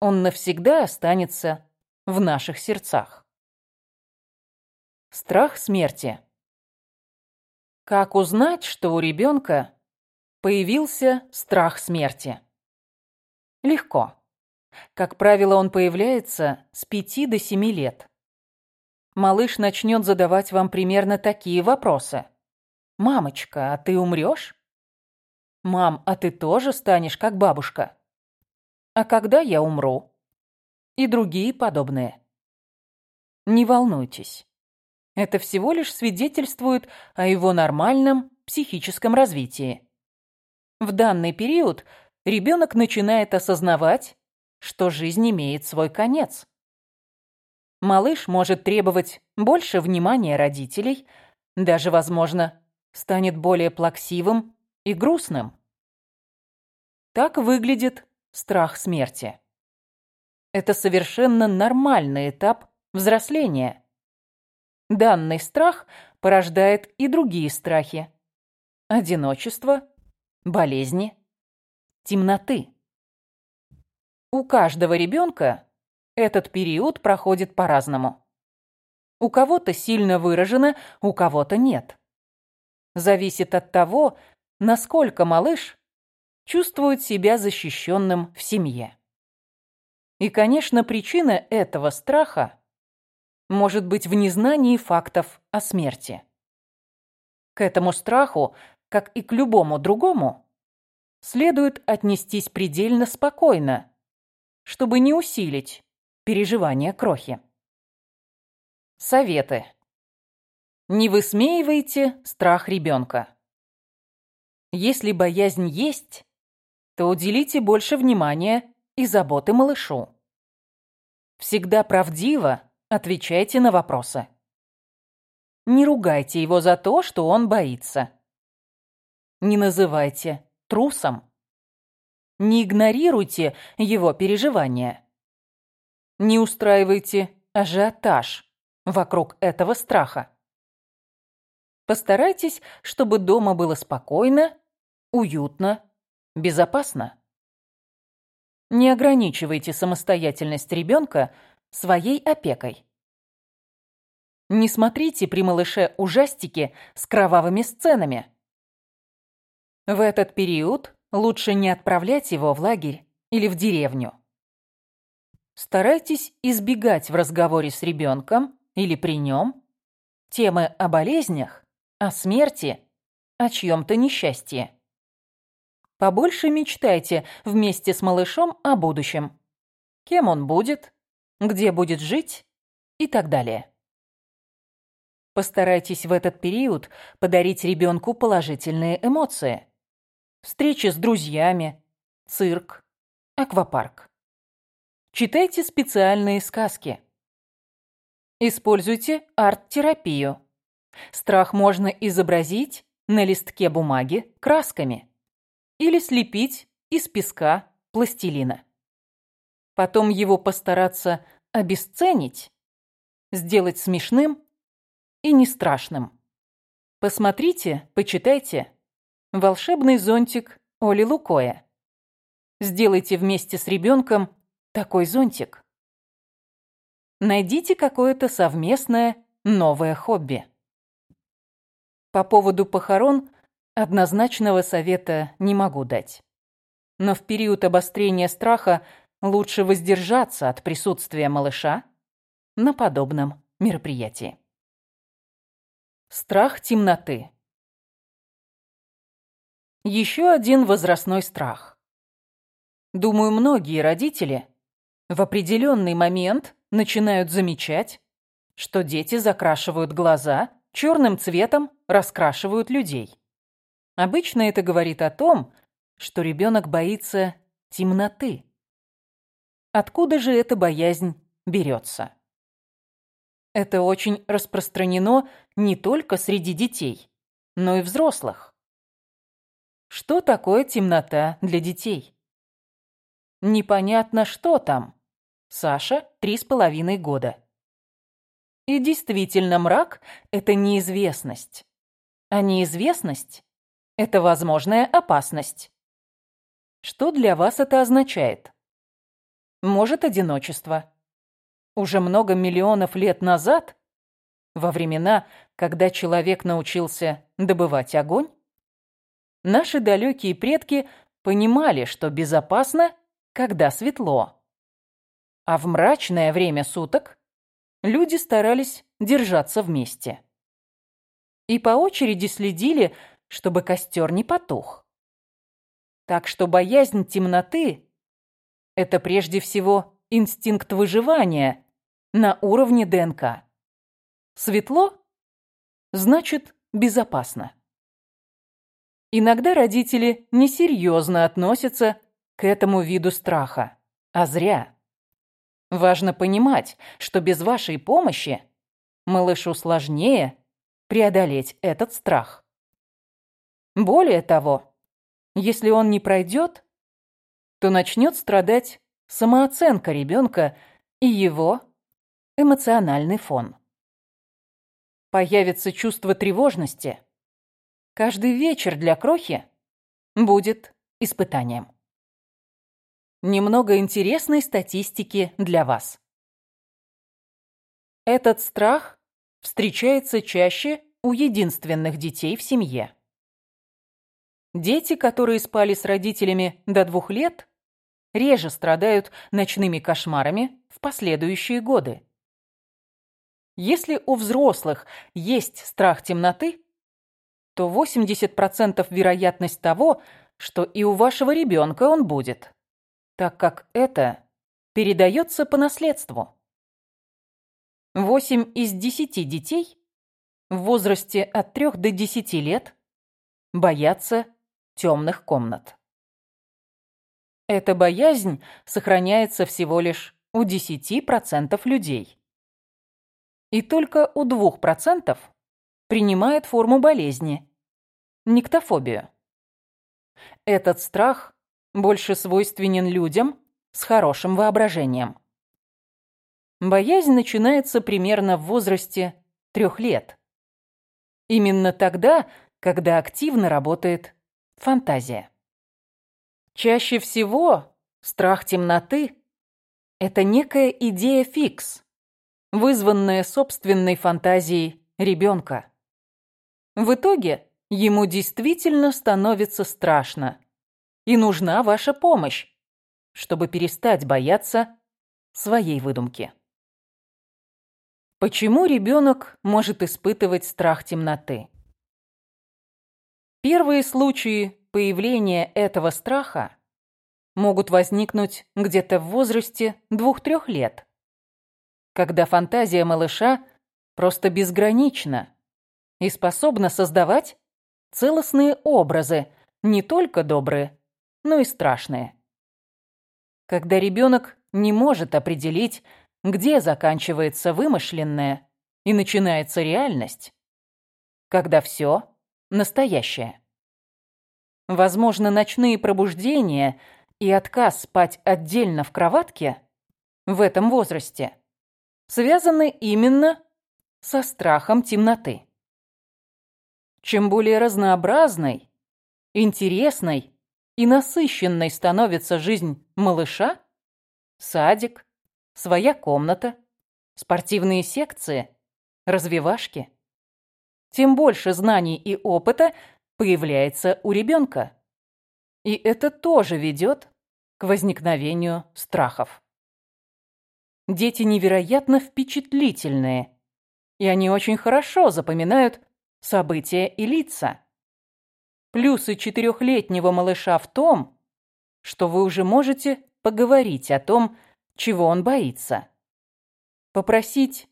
он навсегда останется в наших сердцах. Страх смерти. Как узнать, что у ребенка появился страх смерти? Легко. Как правило, он появляется с 5 до 7 лет малыш начнет задавать вам примерно такие вопросы. «Мамочка, а ты умрешь?» «Мам, а ты тоже станешь как бабушка?» «А когда я умру?» И другие подобные. Не волнуйтесь. Это всего лишь свидетельствует о его нормальном психическом развитии. В данный период ребенок начинает осознавать, что жизнь имеет свой конец малыш может требовать больше внимания родителей, даже, возможно, станет более плаксивым и грустным. Так выглядит страх смерти. Это совершенно нормальный этап взросления. Данный страх порождает и другие страхи. Одиночество, болезни, темноты. У каждого ребенка этот период проходит по-разному. У кого-то сильно выражено, у кого-то нет. Зависит от того, насколько малыш чувствует себя защищенным в семье. И, конечно, причина этого страха может быть в незнании фактов о смерти. К этому страху, как и к любому другому, следует отнестись предельно спокойно, чтобы не усилить переживания крохи. Советы. Не высмеивайте страх ребенка. Если боязнь есть, то уделите больше внимания и заботы малышу. Всегда правдиво отвечайте на вопросы. Не ругайте его за то, что он боится. Не называйте трусом. Не игнорируйте его переживания. Не устраивайте ажиотаж вокруг этого страха. Постарайтесь, чтобы дома было спокойно, уютно, безопасно. Не ограничивайте самостоятельность ребенка своей опекой. Не смотрите при малыше ужастики с кровавыми сценами. В этот период лучше не отправлять его в лагерь или в деревню. Старайтесь избегать в разговоре с ребенком или при нем темы о болезнях, о смерти, о чьем-то несчастье. Побольше мечтайте вместе с малышом о будущем. Кем он будет, где будет жить и так далее. Постарайтесь в этот период подарить ребенку положительные эмоции. Встречи с друзьями, цирк, аквапарк. Читайте специальные сказки. Используйте арт-терапию. Страх можно изобразить на листке бумаги красками или слепить из песка пластилина. Потом его постараться обесценить, сделать смешным и не страшным. Посмотрите, почитайте «Волшебный зонтик Оли Лукоя». Сделайте вместе с ребенком такой зонтик. Найдите какое-то совместное новое хобби. По поводу похорон Однозначного совета не могу дать. Но в период обострения страха лучше воздержаться от присутствия малыша на подобном мероприятии. Страх темноты. Еще один возрастной страх. Думаю, многие родители в определенный момент начинают замечать, что дети закрашивают глаза, черным цветом раскрашивают людей. Обычно это говорит о том, что ребенок боится темноты. Откуда же эта боязнь берется? Это очень распространено не только среди детей, но и взрослых. Что такое темнота для детей? Непонятно, что там. Саша – три с половиной года. И действительно, мрак – это неизвестность. А неизвестность это возможная опасность. Что для вас это означает? Может, одиночество. Уже много миллионов лет назад, во времена, когда человек научился добывать огонь, наши далекие предки понимали, что безопасно, когда светло. А в мрачное время суток люди старались держаться вместе. И по очереди следили, чтобы костер не потух. Так что боязнь темноты – это прежде всего инстинкт выживания на уровне ДНК. Светло – значит безопасно. Иногда родители несерьезно относятся к этому виду страха, а зря. Важно понимать, что без вашей помощи малышу сложнее преодолеть этот страх. Более того, если он не пройдет, то начнет страдать самооценка ребенка и его эмоциональный фон. Появится чувство тревожности. Каждый вечер для крохи будет испытанием. Немного интересной статистики для вас. Этот страх встречается чаще у единственных детей в семье. Дети, которые спали с родителями до двух лет, реже страдают ночными кошмарами в последующие годы. Если у взрослых есть страх темноты, то 80% вероятность того, что и у вашего ребенка он будет, так как это передается по наследству. 8 из 10 детей в возрасте от 3 до 10 лет боятся темных комнат. Эта боязнь сохраняется всего лишь у 10% людей. И только у 2% принимает форму болезни – никтофобию. Этот страх больше свойственен людям с хорошим воображением. Боязнь начинается примерно в возрасте трех лет. Именно тогда, когда активно работает фантазия. Чаще всего страх темноты – это некая идея фикс, вызванная собственной фантазией ребенка. В итоге ему действительно становится страшно, и нужна ваша помощь, чтобы перестать бояться своей выдумки. Почему ребенок может испытывать страх темноты? Первые случаи появления этого страха могут возникнуть где-то в возрасте двух-трех лет, когда фантазия малыша просто безгранична и способна создавать целостные образы, не только добрые, но и страшные. Когда ребенок не может определить, где заканчивается вымышленное и начинается реальность, когда все настоящее. Возможно, ночные пробуждения и отказ спать отдельно в кроватке в этом возрасте связаны именно со страхом темноты. Чем более разнообразной, интересной и насыщенной становится жизнь малыша, садик, своя комната, спортивные секции, развивашки. Тем больше знаний и опыта появляется у ребенка. И это тоже ведет к возникновению страхов. Дети невероятно впечатлительные, и они очень хорошо запоминают события и лица. Плюсы четырехлетнего малыша в том, что вы уже можете поговорить о том, чего он боится. Попросить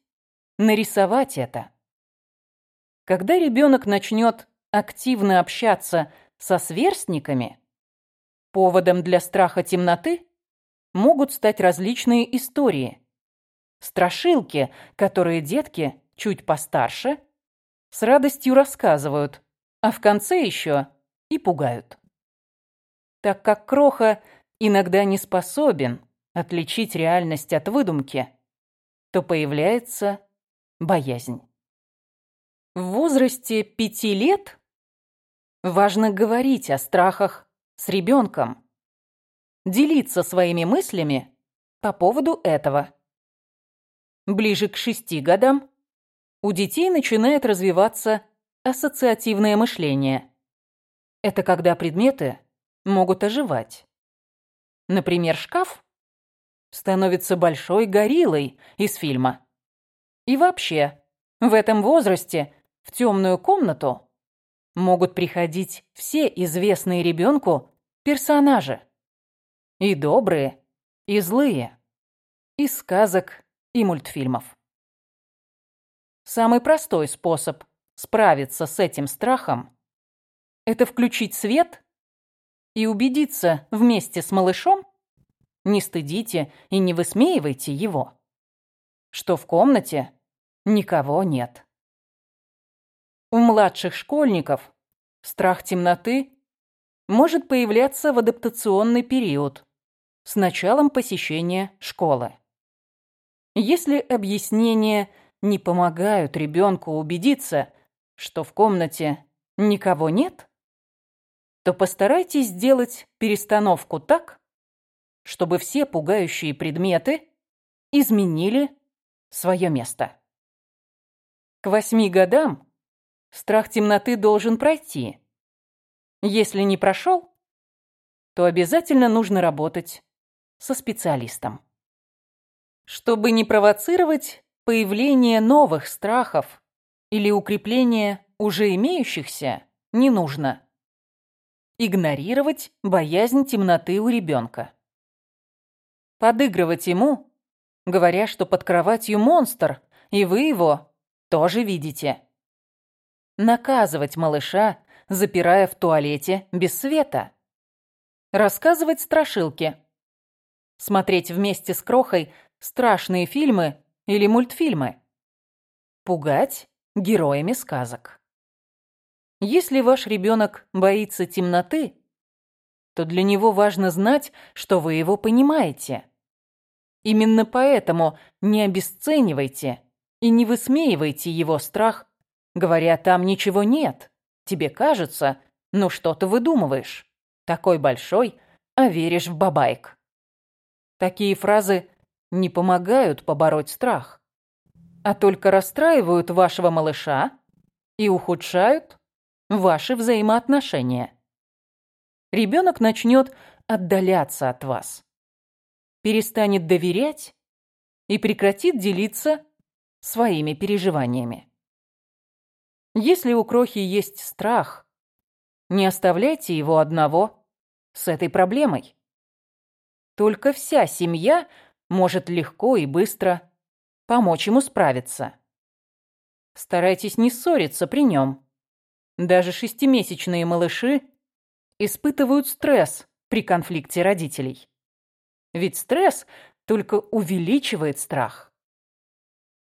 нарисовать это. Когда ребенок начнет активно общаться со сверстниками, поводом для страха темноты могут стать различные истории. Страшилки, которые детки, чуть постарше, с радостью рассказывают, а в конце еще и пугают. Так как Кроха иногда не способен отличить реальность от выдумки, то появляется боязнь. В возрасте пяти лет важно говорить о страхах с ребенком, делиться своими мыслями по поводу этого. Ближе к шести годам у детей начинает развиваться ассоциативное мышление. Это когда предметы могут оживать. Например, шкаф становится большой гориллой из фильма. И вообще, в этом возрасте в темную комнату могут приходить все известные ребенку персонажи. И добрые, и злые. Из сказок и мультфильмов. Самый простой способ справиться с этим страхом – это включить свет и убедиться вместе с малышом, не стыдите и не высмеивайте его, что в комнате никого нет. У младших школьников страх темноты может появляться в адаптационный период с началом посещения школы. Если объяснения не помогают ребенку убедиться, что в комнате никого нет, то постарайтесь сделать перестановку так, чтобы все пугающие предметы изменили свое место. К восьми годам страх темноты должен пройти. Если не прошел, то обязательно нужно работать со специалистом. Чтобы не провоцировать появление новых страхов или укрепление уже имеющихся, не нужно. Игнорировать боязнь темноты у ребенка. Подыгрывать ему, говоря, что под кроватью монстр, и вы его тоже видите. Наказывать малыша, запирая в туалете без света. Рассказывать страшилки. Смотреть вместе с крохой страшные фильмы или мультфильмы. Пугать героями сказок. Если ваш ребенок боится темноты, то для него важно знать, что вы его понимаете. Именно поэтому не обесценивайте и не высмеивайте его страх, говоря, там ничего нет. Тебе кажется, ну что ты выдумываешь? Такой большой, а веришь в бабайк. Такие фразы не помогают побороть страх, а только расстраивают вашего малыша и ухудшают ваши взаимоотношения. Ребенок начнет отдаляться от вас, перестанет доверять и прекратит делиться своими переживаниями. Если у крохи есть страх, не оставляйте его одного с этой проблемой. Только вся семья может легко и быстро помочь ему справиться. Старайтесь не ссориться при нем. Даже шестимесячные малыши испытывают стресс при конфликте родителей. Ведь стресс только увеличивает страх.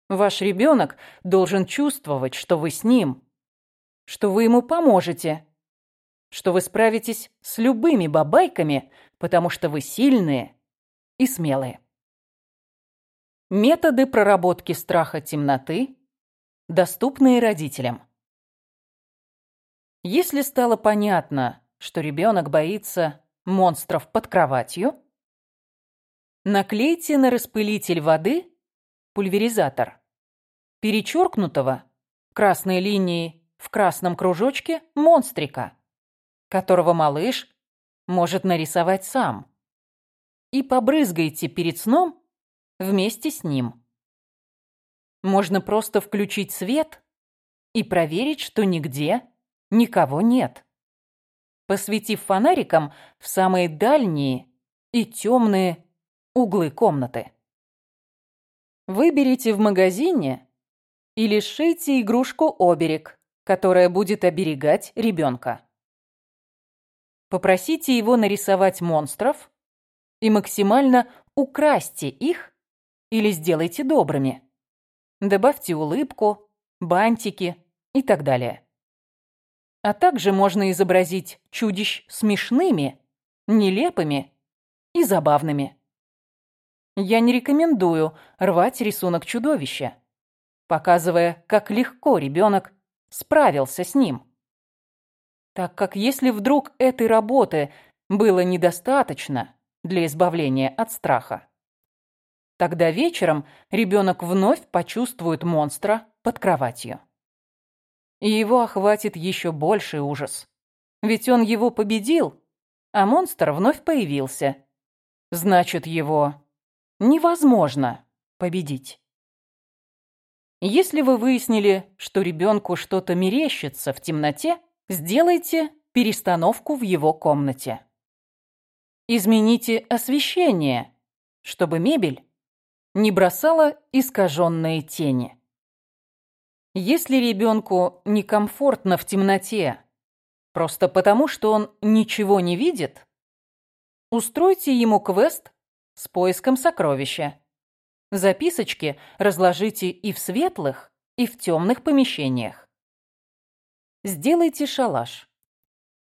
Ваш ребенок должен чувствовать, что вы с ним, что вы ему поможете, что вы справитесь с любыми бабайками, потому что вы сильные и смелые. Методы проработки страха темноты, доступные родителям. Если стало понятно, что ребенок боится монстров под кроватью, наклейте на распылитель воды пульверизатор, перечеркнутого красной линией в красном кружочке монстрика, которого малыш может нарисовать сам, и побрызгайте перед сном вместе с ним. Можно просто включить свет и проверить, что нигде никого нет. Посветив фонариком в самые дальние и темные углы комнаты. Выберите в магазине или сшейте игрушку-оберег, которая будет оберегать ребенка. Попросите его нарисовать монстров и максимально украсьте их или сделайте добрыми. Добавьте улыбку, бантики и так далее. А также можно изобразить чудищ смешными, нелепыми и забавными. Я не рекомендую рвать рисунок чудовища, показывая, как легко ребенок справился с ним. Так как если вдруг этой работы было недостаточно для избавления от страха, Тогда вечером ребенок вновь почувствует монстра под кроватью. И его охватит еще больший ужас. Ведь он его победил, а монстр вновь появился. Значит, его невозможно победить. Если вы выяснили, что ребенку что-то мерещится в темноте, сделайте перестановку в его комнате. Измените освещение, чтобы мебель не бросала искаженные тени. Если ребенку некомфортно в темноте, просто потому, что он ничего не видит, устройте ему квест с поиском сокровища. Записочки разложите и в светлых, и в темных помещениях. Сделайте шалаш.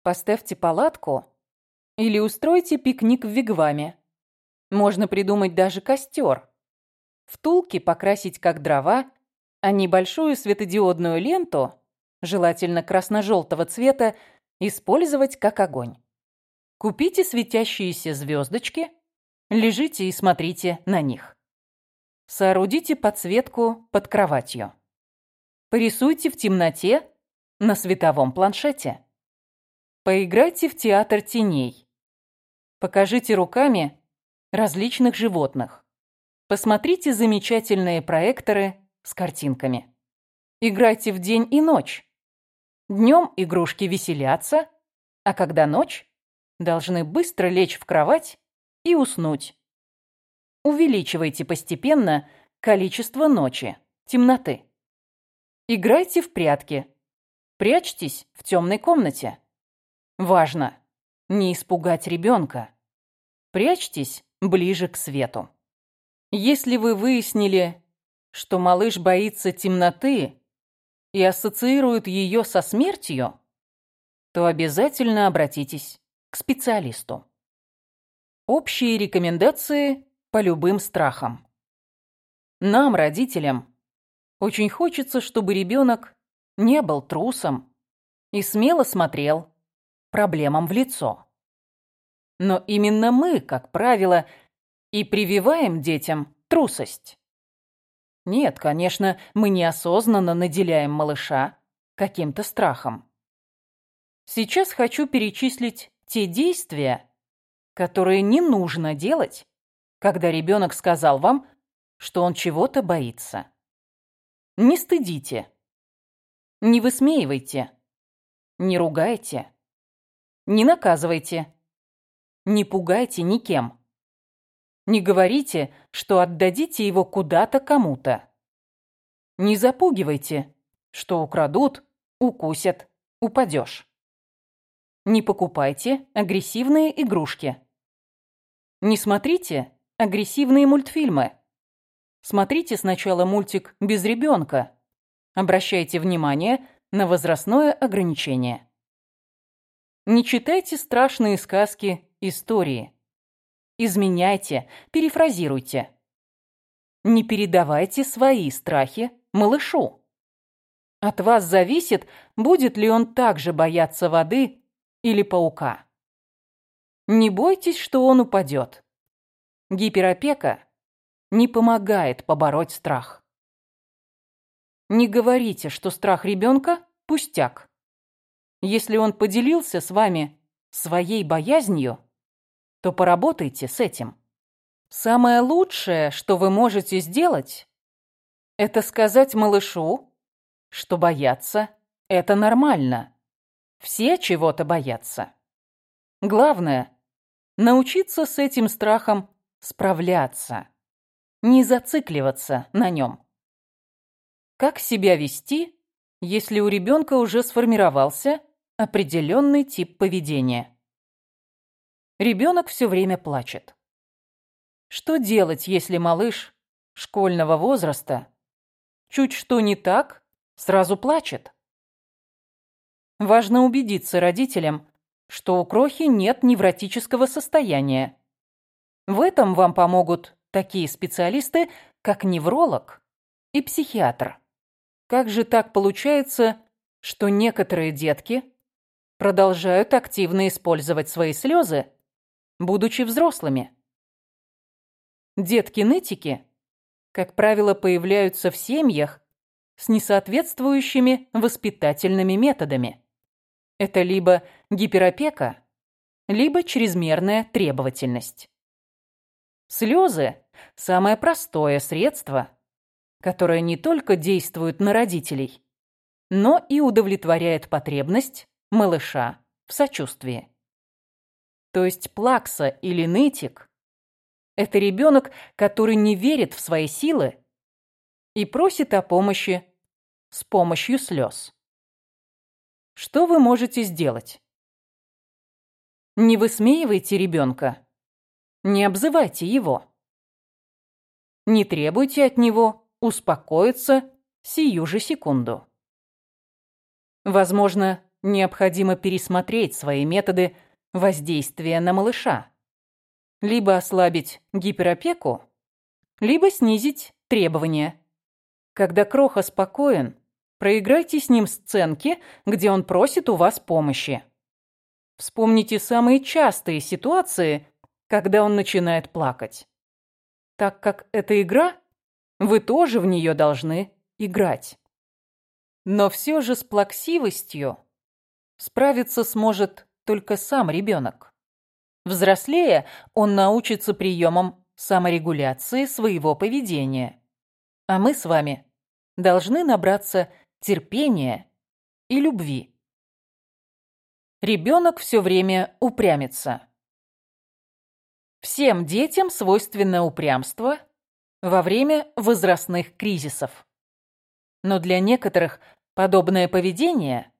Поставьте палатку или устройте пикник в вигваме. Можно придумать даже костер, Втулки покрасить как дрова, а небольшую светодиодную ленту, желательно красно-желтого цвета, использовать как огонь. Купите светящиеся звездочки, лежите и смотрите на них. Соорудите подсветку под кроватью. Порисуйте в темноте на световом планшете. Поиграйте в театр теней. Покажите руками различных животных. Посмотрите замечательные проекторы с картинками. Играйте в день и ночь. Днем игрушки веселятся, а когда ночь, должны быстро лечь в кровать и уснуть. Увеличивайте постепенно количество ночи, темноты. Играйте в прятки. Прячьтесь в темной комнате. Важно не испугать ребенка. Прячьтесь ближе к свету. Если вы выяснили, что малыш боится темноты и ассоциирует ее со смертью, то обязательно обратитесь к специалисту. Общие рекомендации по любым страхам. Нам, родителям, очень хочется, чтобы ребенок не был трусом и смело смотрел проблемам в лицо. Но именно мы, как правило, и прививаем детям трусость. Нет, конечно, мы неосознанно наделяем малыша каким-то страхом. Сейчас хочу перечислить те действия, которые не нужно делать, когда ребенок сказал вам, что он чего-то боится. Не стыдите. Не высмеивайте. Не ругайте. Не наказывайте. Не пугайте никем. Не говорите, что отдадите его куда-то кому-то. Не запугивайте, что украдут, укусят, упадешь. Не покупайте агрессивные игрушки. Не смотрите агрессивные мультфильмы. Смотрите сначала мультик без ребенка. Обращайте внимание на возрастное ограничение. Не читайте страшные сказки, истории. Изменяйте, перефразируйте. Не передавайте свои страхи малышу. От вас зависит, будет ли он также бояться воды или паука. Не бойтесь, что он упадет. Гиперопека не помогает побороть страх. Не говорите, что страх ребенка – пустяк. Если он поделился с вами своей боязнью, то поработайте с этим. Самое лучшее, что вы можете сделать, это сказать малышу, что бояться – это нормально. Все чего-то боятся. Главное – научиться с этим страхом справляться, не зацикливаться на нем. Как себя вести, если у ребенка уже сформировался определенный тип поведения? Ребенок все время плачет. Что делать, если малыш школьного возраста чуть что не так, сразу плачет? Важно убедиться родителям, что у крохи нет невротического состояния. В этом вам помогут такие специалисты, как невролог и психиатр. Как же так получается, что некоторые детки продолжают активно использовать свои слезы будучи взрослыми. Детки-нытики, как правило, появляются в семьях с несоответствующими воспитательными методами. Это либо гиперопека, либо чрезмерная требовательность. Слезы – самое простое средство, которое не только действует на родителей, но и удовлетворяет потребность малыша в сочувствии то есть плакса или нытик, это ребенок, который не верит в свои силы и просит о помощи с помощью слез. Что вы можете сделать? Не высмеивайте ребенка, не обзывайте его. Не требуйте от него успокоиться сию же секунду. Возможно, необходимо пересмотреть свои методы воздействия на малыша. Либо ослабить гиперопеку, либо снизить требования. Когда Кроха спокоен, проиграйте с ним сценки, где он просит у вас помощи. Вспомните самые частые ситуации, когда он начинает плакать. Так как это игра, вы тоже в нее должны играть. Но все же с плаксивостью справиться сможет только сам ребенок. Взрослея, он научится приемам саморегуляции своего поведения. А мы с вами должны набраться терпения и любви. Ребенок все время упрямится. Всем детям свойственно упрямство во время возрастных кризисов. Но для некоторых подобное поведение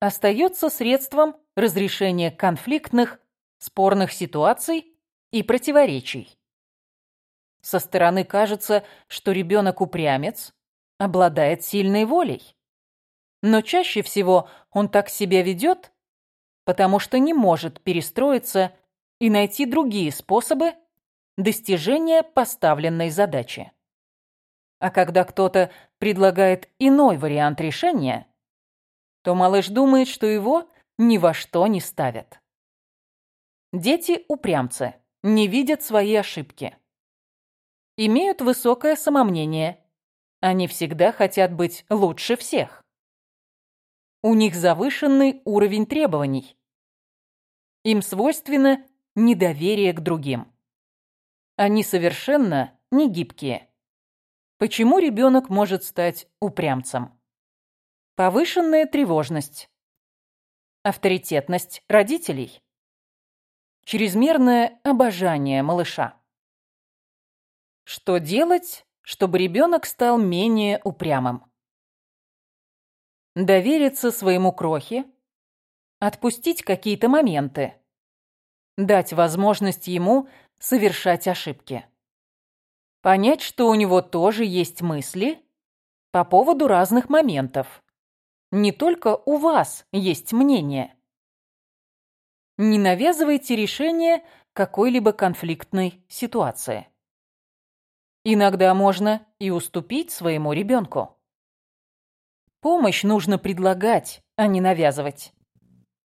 остается средством разрешения конфликтных спорных ситуаций и противоречий. Со стороны кажется, что ребенок-упрямец обладает сильной волей. Но чаще всего он так себя ведет, потому что не может перестроиться и найти другие способы достижения поставленной задачи. А когда кто-то предлагает иной вариант решения, то малыш думает, что его ни во что не ставят. Дети упрямцы, не видят свои ошибки. Имеют высокое самомнение. Они всегда хотят быть лучше всех. У них завышенный уровень требований. Им свойственно недоверие к другим. Они совершенно не гибкие. Почему ребенок может стать упрямцем? Повышенная тревожность. Авторитетность родителей. Чрезмерное обожание малыша. Что делать, чтобы ребенок стал менее упрямым? Довериться своему крохе, отпустить какие-то моменты, дать возможность ему совершать ошибки. Понять, что у него тоже есть мысли по поводу разных моментов. Не только у вас есть мнение. Не навязывайте решение какой-либо конфликтной ситуации. Иногда можно и уступить своему ребенку. Помощь нужно предлагать, а не навязывать.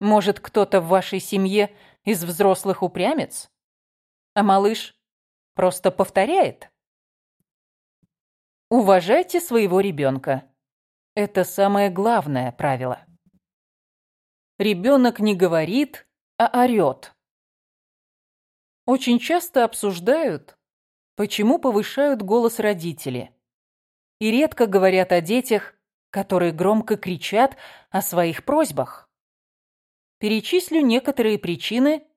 Может, кто-то в вашей семье из взрослых упрямец? А малыш просто повторяет? Уважайте своего ребенка. Это самое главное правило. Ребенок не говорит, а орёт. Очень часто обсуждают, почему повышают голос родители. И редко говорят о детях, которые громко кричат о своих просьбах. Перечислю некоторые причины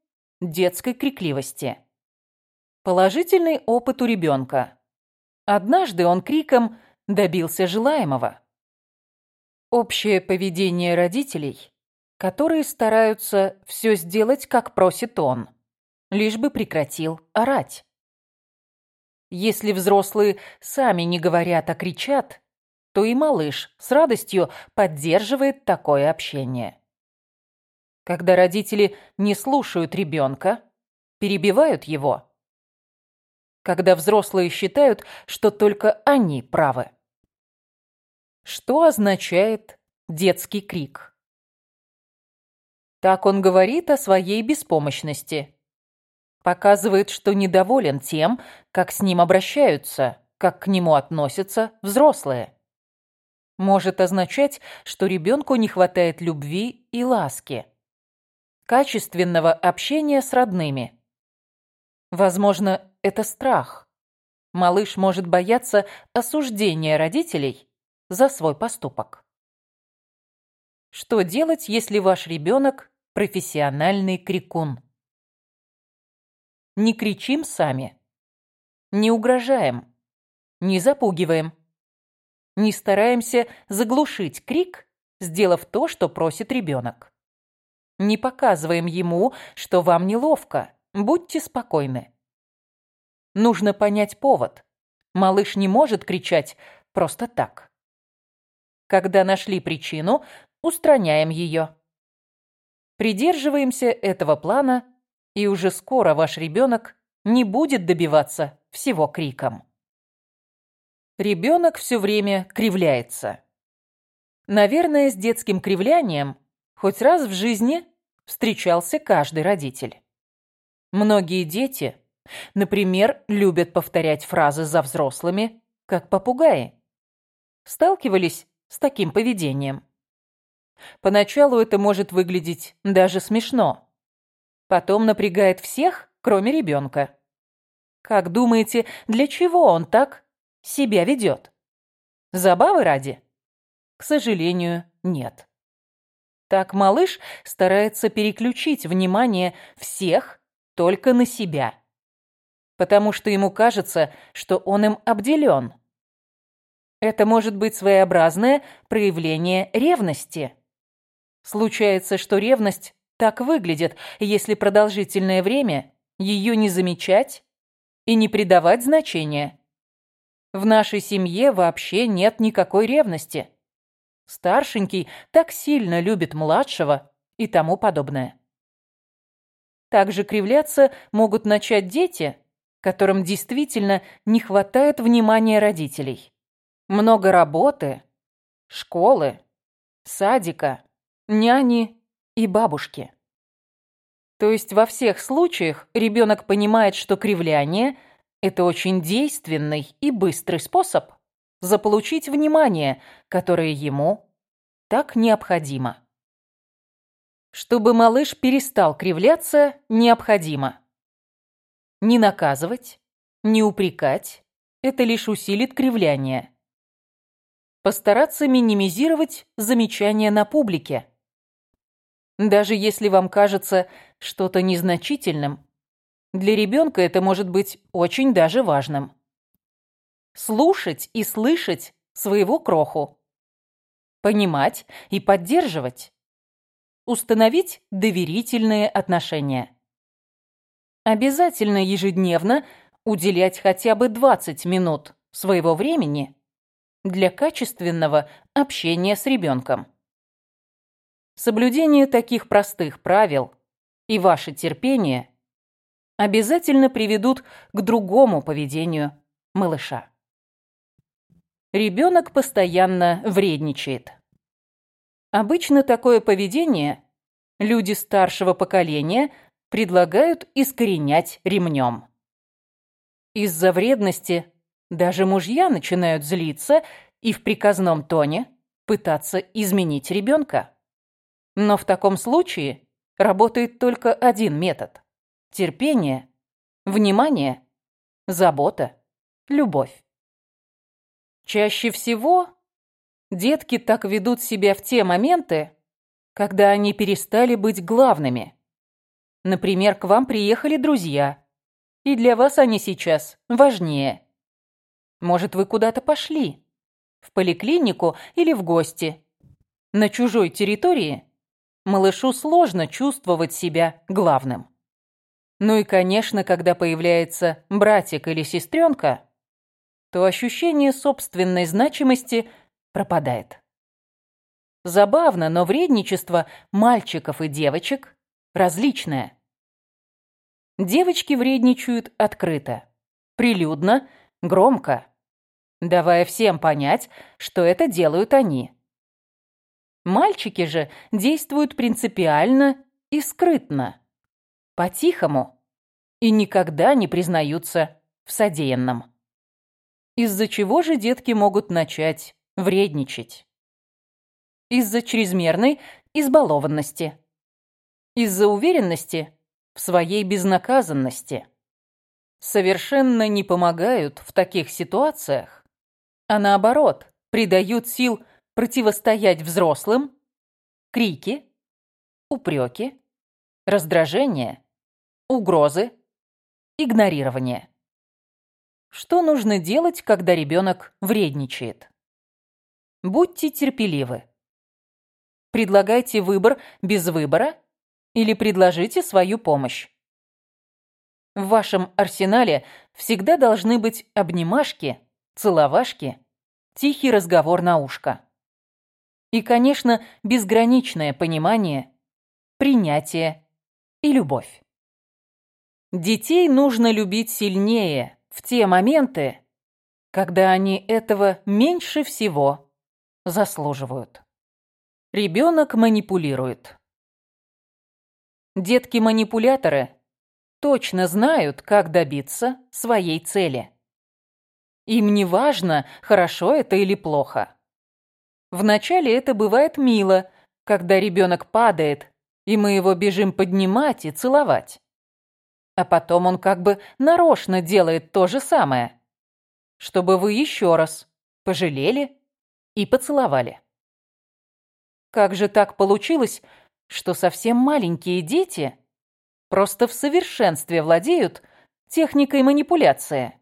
детской крикливости. Положительный опыт у ребенка. Однажды он криком добился желаемого. Общее поведение родителей которые стараются все сделать, как просит он, лишь бы прекратил орать. Если взрослые сами не говорят, а кричат, то и малыш с радостью поддерживает такое общение. Когда родители не слушают ребенка, перебивают его. Когда взрослые считают, что только они правы. Что означает детский крик? Так он говорит о своей беспомощности. Показывает, что недоволен тем, как с ним обращаются, как к нему относятся взрослые. Может означать, что ребенку не хватает любви и ласки. Качественного общения с родными. Возможно, это страх. Малыш может бояться осуждения родителей за свой поступок. Что делать, если ваш ребенок профессиональный крикун? Не кричим сами. Не угрожаем. Не запугиваем. Не стараемся заглушить крик, сделав то, что просит ребенок. Не показываем ему, что вам неловко. Будьте спокойны. Нужно понять повод. Малыш не может кричать просто так. Когда нашли причину, устраняем ее. Придерживаемся этого плана, и уже скоро ваш ребенок не будет добиваться всего криком. Ребенок все время кривляется. Наверное, с детским кривлянием хоть раз в жизни встречался каждый родитель. Многие дети, например, любят повторять фразы за взрослыми, как попугаи. Сталкивались с таким поведением. Поначалу это может выглядеть даже смешно. Потом напрягает всех, кроме ребенка. Как думаете, для чего он так себя ведет? Забавы ради? К сожалению, нет. Так малыш старается переключить внимание всех только на себя. Потому что ему кажется, что он им обделен. Это может быть своеобразное проявление ревности. Случается, что ревность так выглядит, если продолжительное время ее не замечать и не придавать значения. В нашей семье вообще нет никакой ревности. Старшенький так сильно любит младшего и тому подобное. Также кривляться могут начать дети, которым действительно не хватает внимания родителей. Много работы, школы, садика, няни и бабушки. То есть во всех случаях ребенок понимает, что кривляние – это очень действенный и быстрый способ заполучить внимание, которое ему так необходимо. Чтобы малыш перестал кривляться, необходимо не наказывать, не упрекать, это лишь усилит кривляние. Постараться минимизировать замечания на публике. Даже если вам кажется что-то незначительным, для ребенка это может быть очень даже важным слушать и слышать своего кроху, понимать и поддерживать, установить доверительные отношения. Обязательно ежедневно уделять хотя бы 20 минут своего времени для качественного общения с ребенком. Соблюдение таких простых правил и ваше терпение обязательно приведут к другому поведению малыша. Ребенок постоянно вредничает. Обычно такое поведение люди старшего поколения предлагают искоренять ремнем. Из-за вредности даже мужья начинают злиться и в приказном тоне пытаться изменить ребенка. Но в таком случае работает только один метод – терпение, внимание, забота, любовь. Чаще всего детки так ведут себя в те моменты, когда они перестали быть главными. Например, к вам приехали друзья, и для вас они сейчас важнее. Может, вы куда-то пошли, в поликлинику или в гости. На чужой территории малышу сложно чувствовать себя главным. Ну и, конечно, когда появляется братик или сестренка, то ощущение собственной значимости пропадает. Забавно, но вредничество мальчиков и девочек различное. Девочки вредничают открыто, прилюдно, громко, давая всем понять, что это делают они. Мальчики же действуют принципиально и скрытно, по-тихому, и никогда не признаются в содеянном. Из-за чего же детки могут начать вредничать? Из-за чрезмерной избалованности. Из-за уверенности в своей безнаказанности. Совершенно не помогают в таких ситуациях, а наоборот, придают сил противостоять взрослым, крики, упреки, раздражение, угрозы, игнорирование. Что нужно делать, когда ребенок вредничает? Будьте терпеливы. Предлагайте выбор без выбора или предложите свою помощь. В вашем арсенале всегда должны быть обнимашки, целовашки, тихий разговор на ушко. И, конечно, безграничное понимание, принятие и любовь. Детей нужно любить сильнее, в те моменты, когда они этого меньше всего заслуживают. Ребенок манипулирует. Детки-манипуляторы точно знают, как добиться своей цели. Им не важно, хорошо это или плохо. Вначале это бывает мило, когда ребенок падает, и мы его бежим поднимать и целовать. А потом он как бы нарочно делает то же самое, чтобы вы еще раз пожалели и поцеловали. Как же так получилось, что совсем маленькие дети просто в совершенстве владеют техникой манипуляции?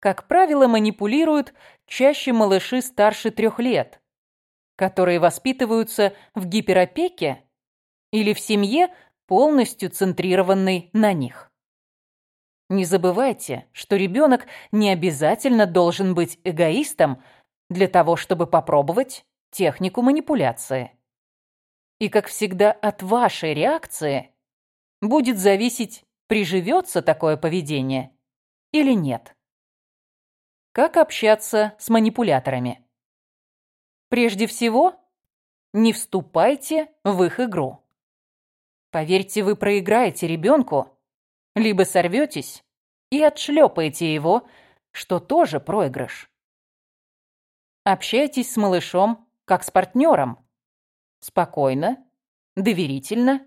Как правило, манипулируют чаще малыши старше трех лет, которые воспитываются в гиперопеке или в семье, полностью центрированной на них. Не забывайте, что ребенок не обязательно должен быть эгоистом для того, чтобы попробовать технику манипуляции. И, как всегда, от вашей реакции будет зависеть, приживется такое поведение или нет. Как общаться с манипуляторами? Прежде всего, не вступайте в их игру. Поверьте, вы проиграете ребенку, либо сорветесь и отшлепаете его, что тоже проигрыш. Общайтесь с малышом как с партнером. Спокойно, доверительно,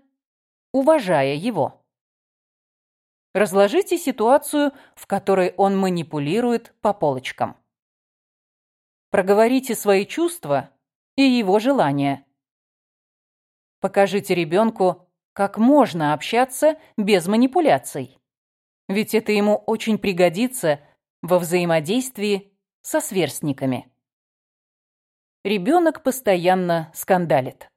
уважая его. Разложите ситуацию, в которой он манипулирует по полочкам. Проговорите свои чувства и его желания. Покажите ребенку, как можно общаться без манипуляций. Ведь это ему очень пригодится во взаимодействии со сверстниками. Ребенок постоянно скандалит.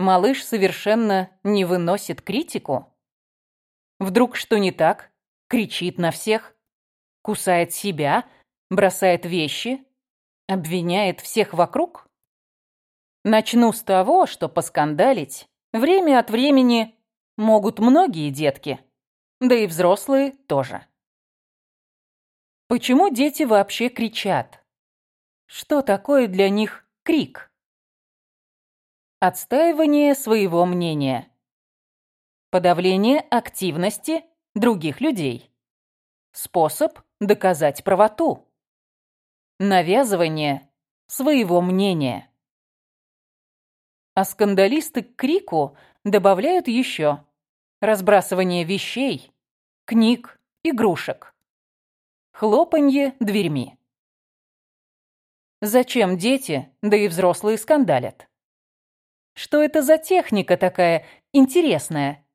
Малыш совершенно не выносит критику. Вдруг что не так? Кричит на всех, кусает себя, бросает вещи, обвиняет всех вокруг? Начну с того, что поскандалить время от времени могут многие детки, да и взрослые тоже. Почему дети вообще кричат? Что такое для них крик? Отстаивание своего мнения. Подавление активности других людей. Способ доказать правоту. Навязывание своего мнения. А скандалисты к крику добавляют еще разбрасывание вещей, книг, игрушек, хлопанье дверьми. Зачем дети, да и взрослые скандалят? Что это за техника такая интересная,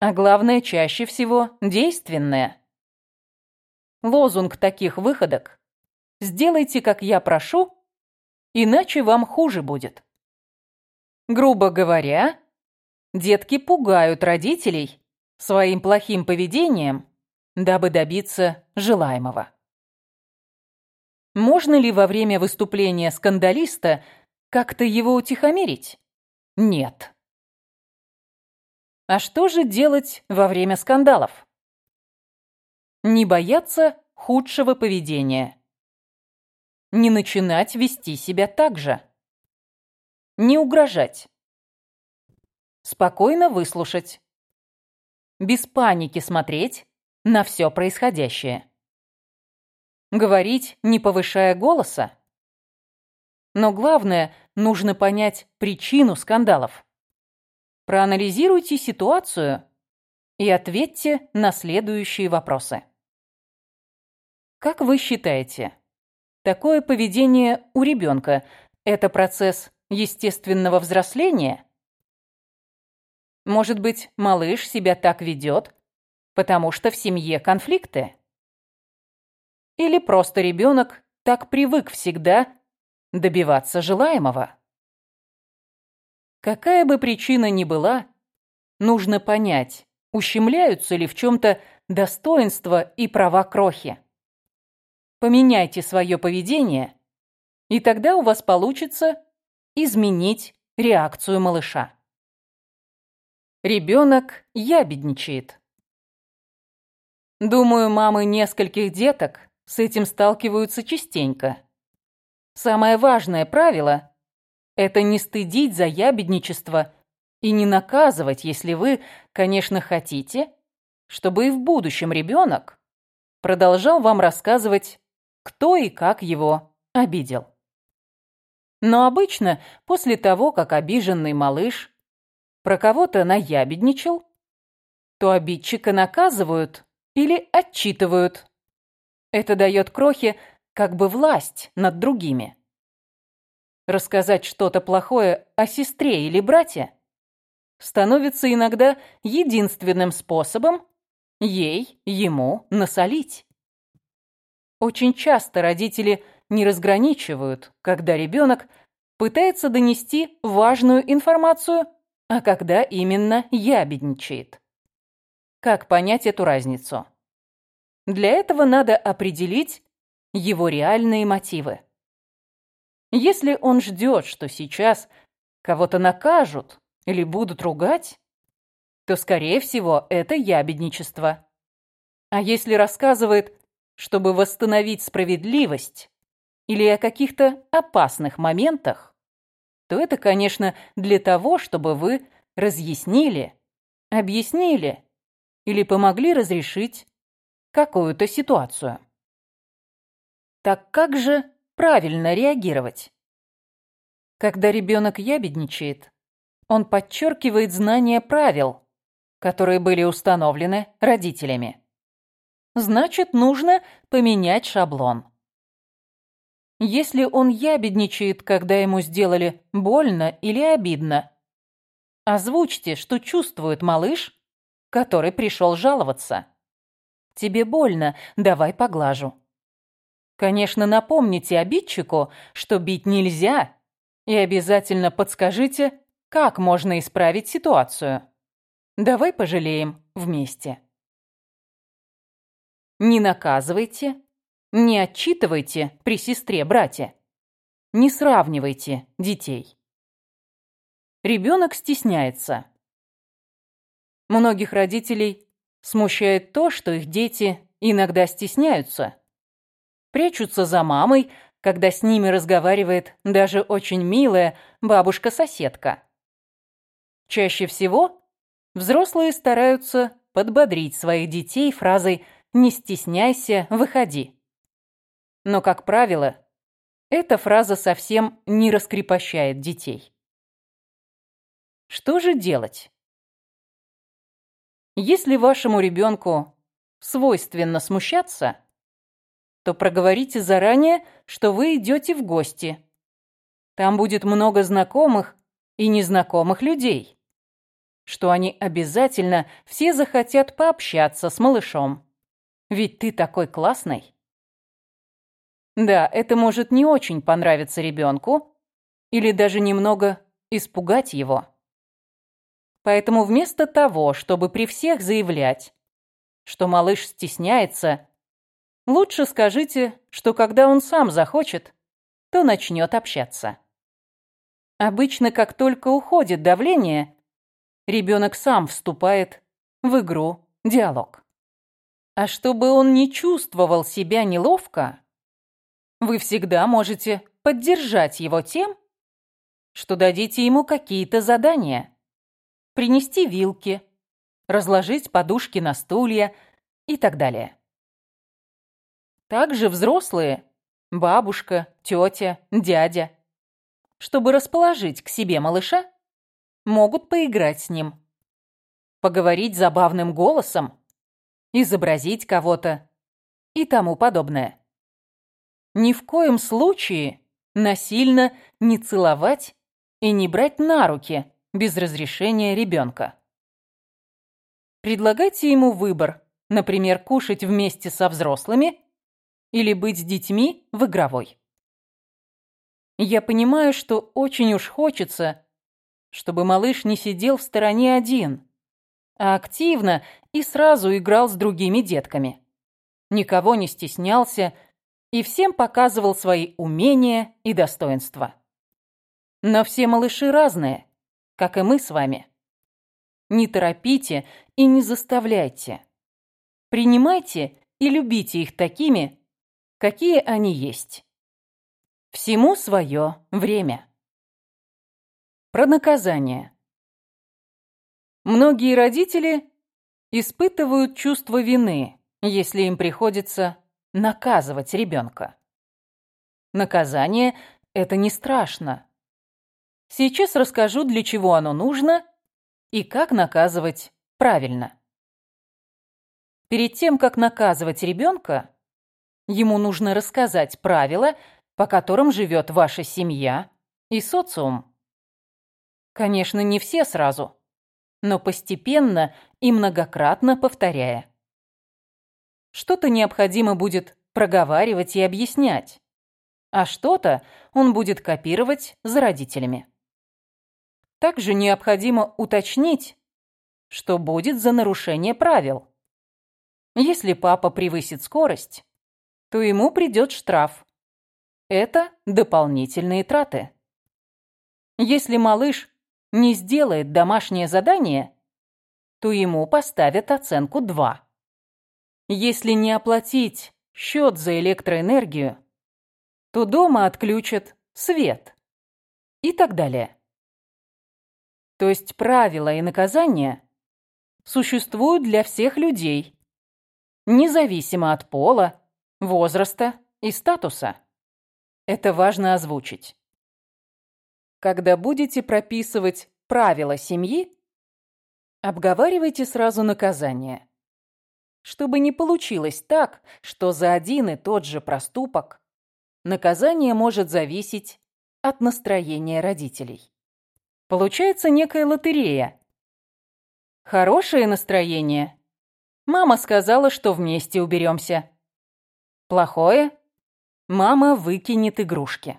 а главное, чаще всего действенное. Лозунг таких выходок «Сделайте, как я прошу, иначе вам хуже будет». Грубо говоря, детки пугают родителей своим плохим поведением, дабы добиться желаемого. Можно ли во время выступления скандалиста как-то его утихомирить? Нет. А что же делать во время скандалов? Не бояться худшего поведения. Не начинать вести себя так же. Не угрожать. Спокойно выслушать. Без паники смотреть на все происходящее. Говорить, не повышая голоса. Но главное, нужно понять причину скандалов. Проанализируйте ситуацию и ответьте на следующие вопросы. Как вы считаете, такое поведение у ребенка – это процесс естественного взросления? Может быть, малыш себя так ведет, потому что в семье конфликты? Или просто ребенок так привык всегда добиваться желаемого? Какая бы причина ни была, нужно понять, ущемляются ли в чем-то достоинства и права крохи. Поменяйте свое поведение, и тогда у вас получится изменить реакцию малыша. Ребенок ябедничает. Думаю, мамы нескольких деток с этим сталкиваются частенько. Самое важное правило это не стыдить за ябедничество и не наказывать, если вы, конечно, хотите, чтобы и в будущем ребенок продолжал вам рассказывать, кто и как его обидел. Но обычно после того, как обиженный малыш про кого-то наябедничал, то обидчика наказывают или отчитывают. Это дает крохе как бы власть над другими. Рассказать что-то плохое о сестре или брате становится иногда единственным способом ей, ему насолить. Очень часто родители не разграничивают, когда ребенок пытается донести важную информацию, а когда именно ябедничает. Как понять эту разницу? Для этого надо определить его реальные мотивы. Если он ждет, что сейчас кого-то накажут или будут ругать, то, скорее всего, это ябедничество. А если рассказывает, чтобы восстановить справедливость или о каких-то опасных моментах, то это, конечно, для того, чтобы вы разъяснили, объяснили или помогли разрешить какую-то ситуацию. Так как же правильно реагировать? Когда ребенок ябедничает, он подчеркивает знание правил, которые были установлены родителями. Значит, нужно поменять шаблон. Если он ябедничает, когда ему сделали больно или обидно, озвучьте, что чувствует малыш, который пришел жаловаться. Тебе больно, давай поглажу. Конечно, напомните обидчику, что бить нельзя, и обязательно подскажите, как можно исправить ситуацию. Давай пожалеем вместе. Не наказывайте, не отчитывайте при сестре-брате. Не сравнивайте детей. Ребенок стесняется. Многих родителей смущает то, что их дети иногда стесняются. Прячутся за мамой, когда с ними разговаривает даже очень милая бабушка-соседка. Чаще всего взрослые стараются подбодрить своих детей фразой «не стесняйся, выходи». Но, как правило, эта фраза совсем не раскрепощает детей. Что же делать? Если вашему ребенку свойственно смущаться, то проговорите заранее, что вы идете в гости. Там будет много знакомых и незнакомых людей, что они обязательно все захотят пообщаться с малышом. Ведь ты такой классный. Да, это может не очень понравиться ребенку или даже немного испугать его. Поэтому вместо того, чтобы при всех заявлять, что малыш стесняется, лучше скажите, что когда он сам захочет, то начнет общаться. Обычно, как только уходит давление, ребенок сам вступает в игру диалог. А чтобы он не чувствовал себя неловко, вы всегда можете поддержать его тем, что дадите ему какие-то задания принести вилки, разложить подушки на стулья и так далее. Также взрослые, бабушка, тетя, дядя, чтобы расположить к себе малыша, могут поиграть с ним, поговорить забавным голосом, изобразить кого-то и тому подобное. Ни в коем случае насильно не целовать и не брать на руки без разрешения ребенка. Предлагайте ему выбор, например, кушать вместе со взрослыми или быть с детьми в игровой. Я понимаю, что очень уж хочется, чтобы малыш не сидел в стороне один, а активно и сразу играл с другими детками. Никого не стеснялся и всем показывал свои умения и достоинства. Но все малыши разные как и мы с вами. Не торопите и не заставляйте. Принимайте и любите их такими, какие они есть. Всему свое время. Про наказание. Многие родители испытывают чувство вины, если им приходится наказывать ребенка. Наказание это не страшно. Сейчас расскажу, для чего оно нужно и как наказывать правильно. Перед тем, как наказывать ребенка, ему нужно рассказать правила, по которым живет ваша семья и социум. Конечно, не все сразу, но постепенно и многократно повторяя. Что-то необходимо будет проговаривать и объяснять, а что-то он будет копировать за родителями. Также необходимо уточнить, что будет за нарушение правил. Если папа превысит скорость, то ему придет штраф. Это дополнительные траты. Если малыш не сделает домашнее задание, то ему поставят оценку 2. Если не оплатить счет за электроэнергию, то дома отключат свет и так далее. То есть правила и наказания существуют для всех людей, независимо от пола, возраста и статуса. Это важно озвучить. Когда будете прописывать правила семьи, обговаривайте сразу наказание. Чтобы не получилось так, что за один и тот же проступок наказание может зависеть от настроения родителей. Получается некая лотерея. Хорошее настроение. Мама сказала, что вместе уберемся. Плохое. Мама выкинет игрушки.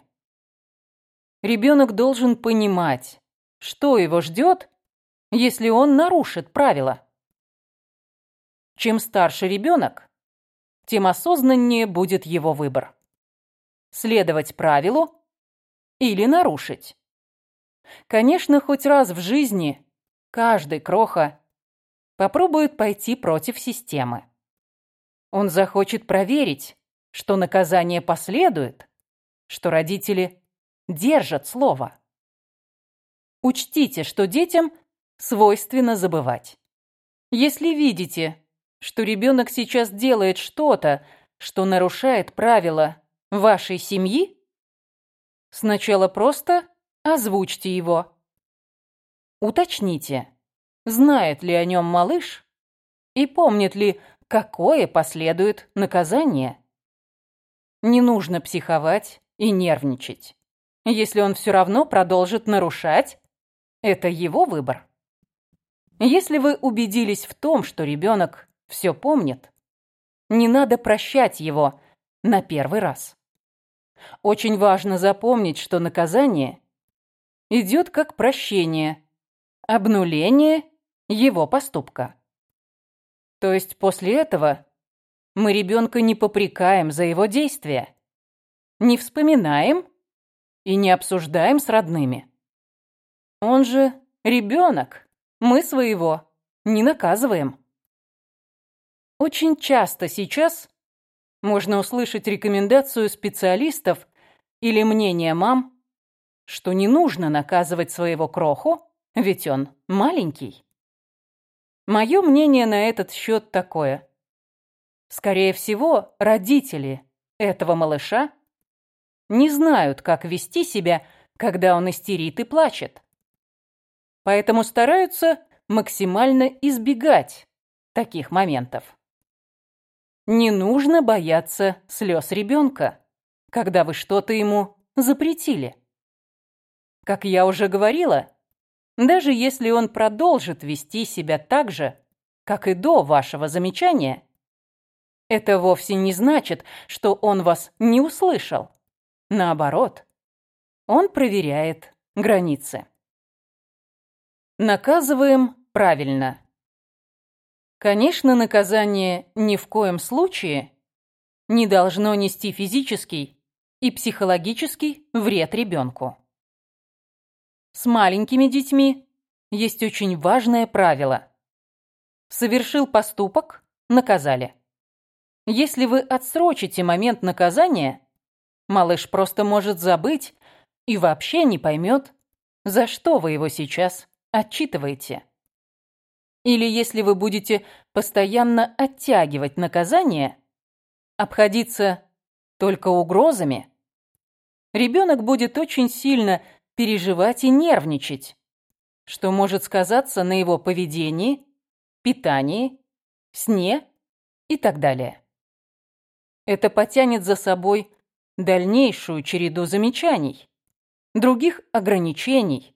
Ребенок должен понимать, что его ждет, если он нарушит правила. Чем старше ребенок, тем осознаннее будет его выбор. Следовать правилу или нарушить. Конечно, хоть раз в жизни каждый кроха попробует пойти против системы. Он захочет проверить, что наказание последует, что родители держат слово. Учтите, что детям свойственно забывать. Если видите, что ребенок сейчас делает что-то, что нарушает правила вашей семьи, сначала просто озвучьте его. Уточните, знает ли о нем малыш и помнит ли, какое последует наказание. Не нужно психовать и нервничать. Если он все равно продолжит нарушать, это его выбор. Если вы убедились в том, что ребенок все помнит, не надо прощать его на первый раз. Очень важно запомнить, что наказание идет как прощение, обнуление его поступка. То есть после этого мы ребенка не попрекаем за его действия, не вспоминаем и не обсуждаем с родными. Он же ребенок, мы своего не наказываем. Очень часто сейчас можно услышать рекомендацию специалистов или мнение мам, что не нужно наказывать своего кроху, ведь он маленький. Мое мнение на этот счет такое. Скорее всего, родители этого малыша не знают, как вести себя, когда он истерит и плачет. Поэтому стараются максимально избегать таких моментов. Не нужно бояться слез ребенка, когда вы что-то ему запретили. Как я уже говорила, даже если он продолжит вести себя так же, как и до вашего замечания, это вовсе не значит, что он вас не услышал. Наоборот, он проверяет границы. Наказываем правильно. Конечно, наказание ни в коем случае не должно нести физический и психологический вред ребенку. С маленькими детьми есть очень важное правило. Совершил поступок – наказали. Если вы отсрочите момент наказания, малыш просто может забыть и вообще не поймет, за что вы его сейчас отчитываете. Или если вы будете постоянно оттягивать наказание, обходиться только угрозами, ребенок будет очень сильно переживать и нервничать, что может сказаться на его поведении, питании, сне и так далее. Это потянет за собой дальнейшую череду замечаний, других ограничений.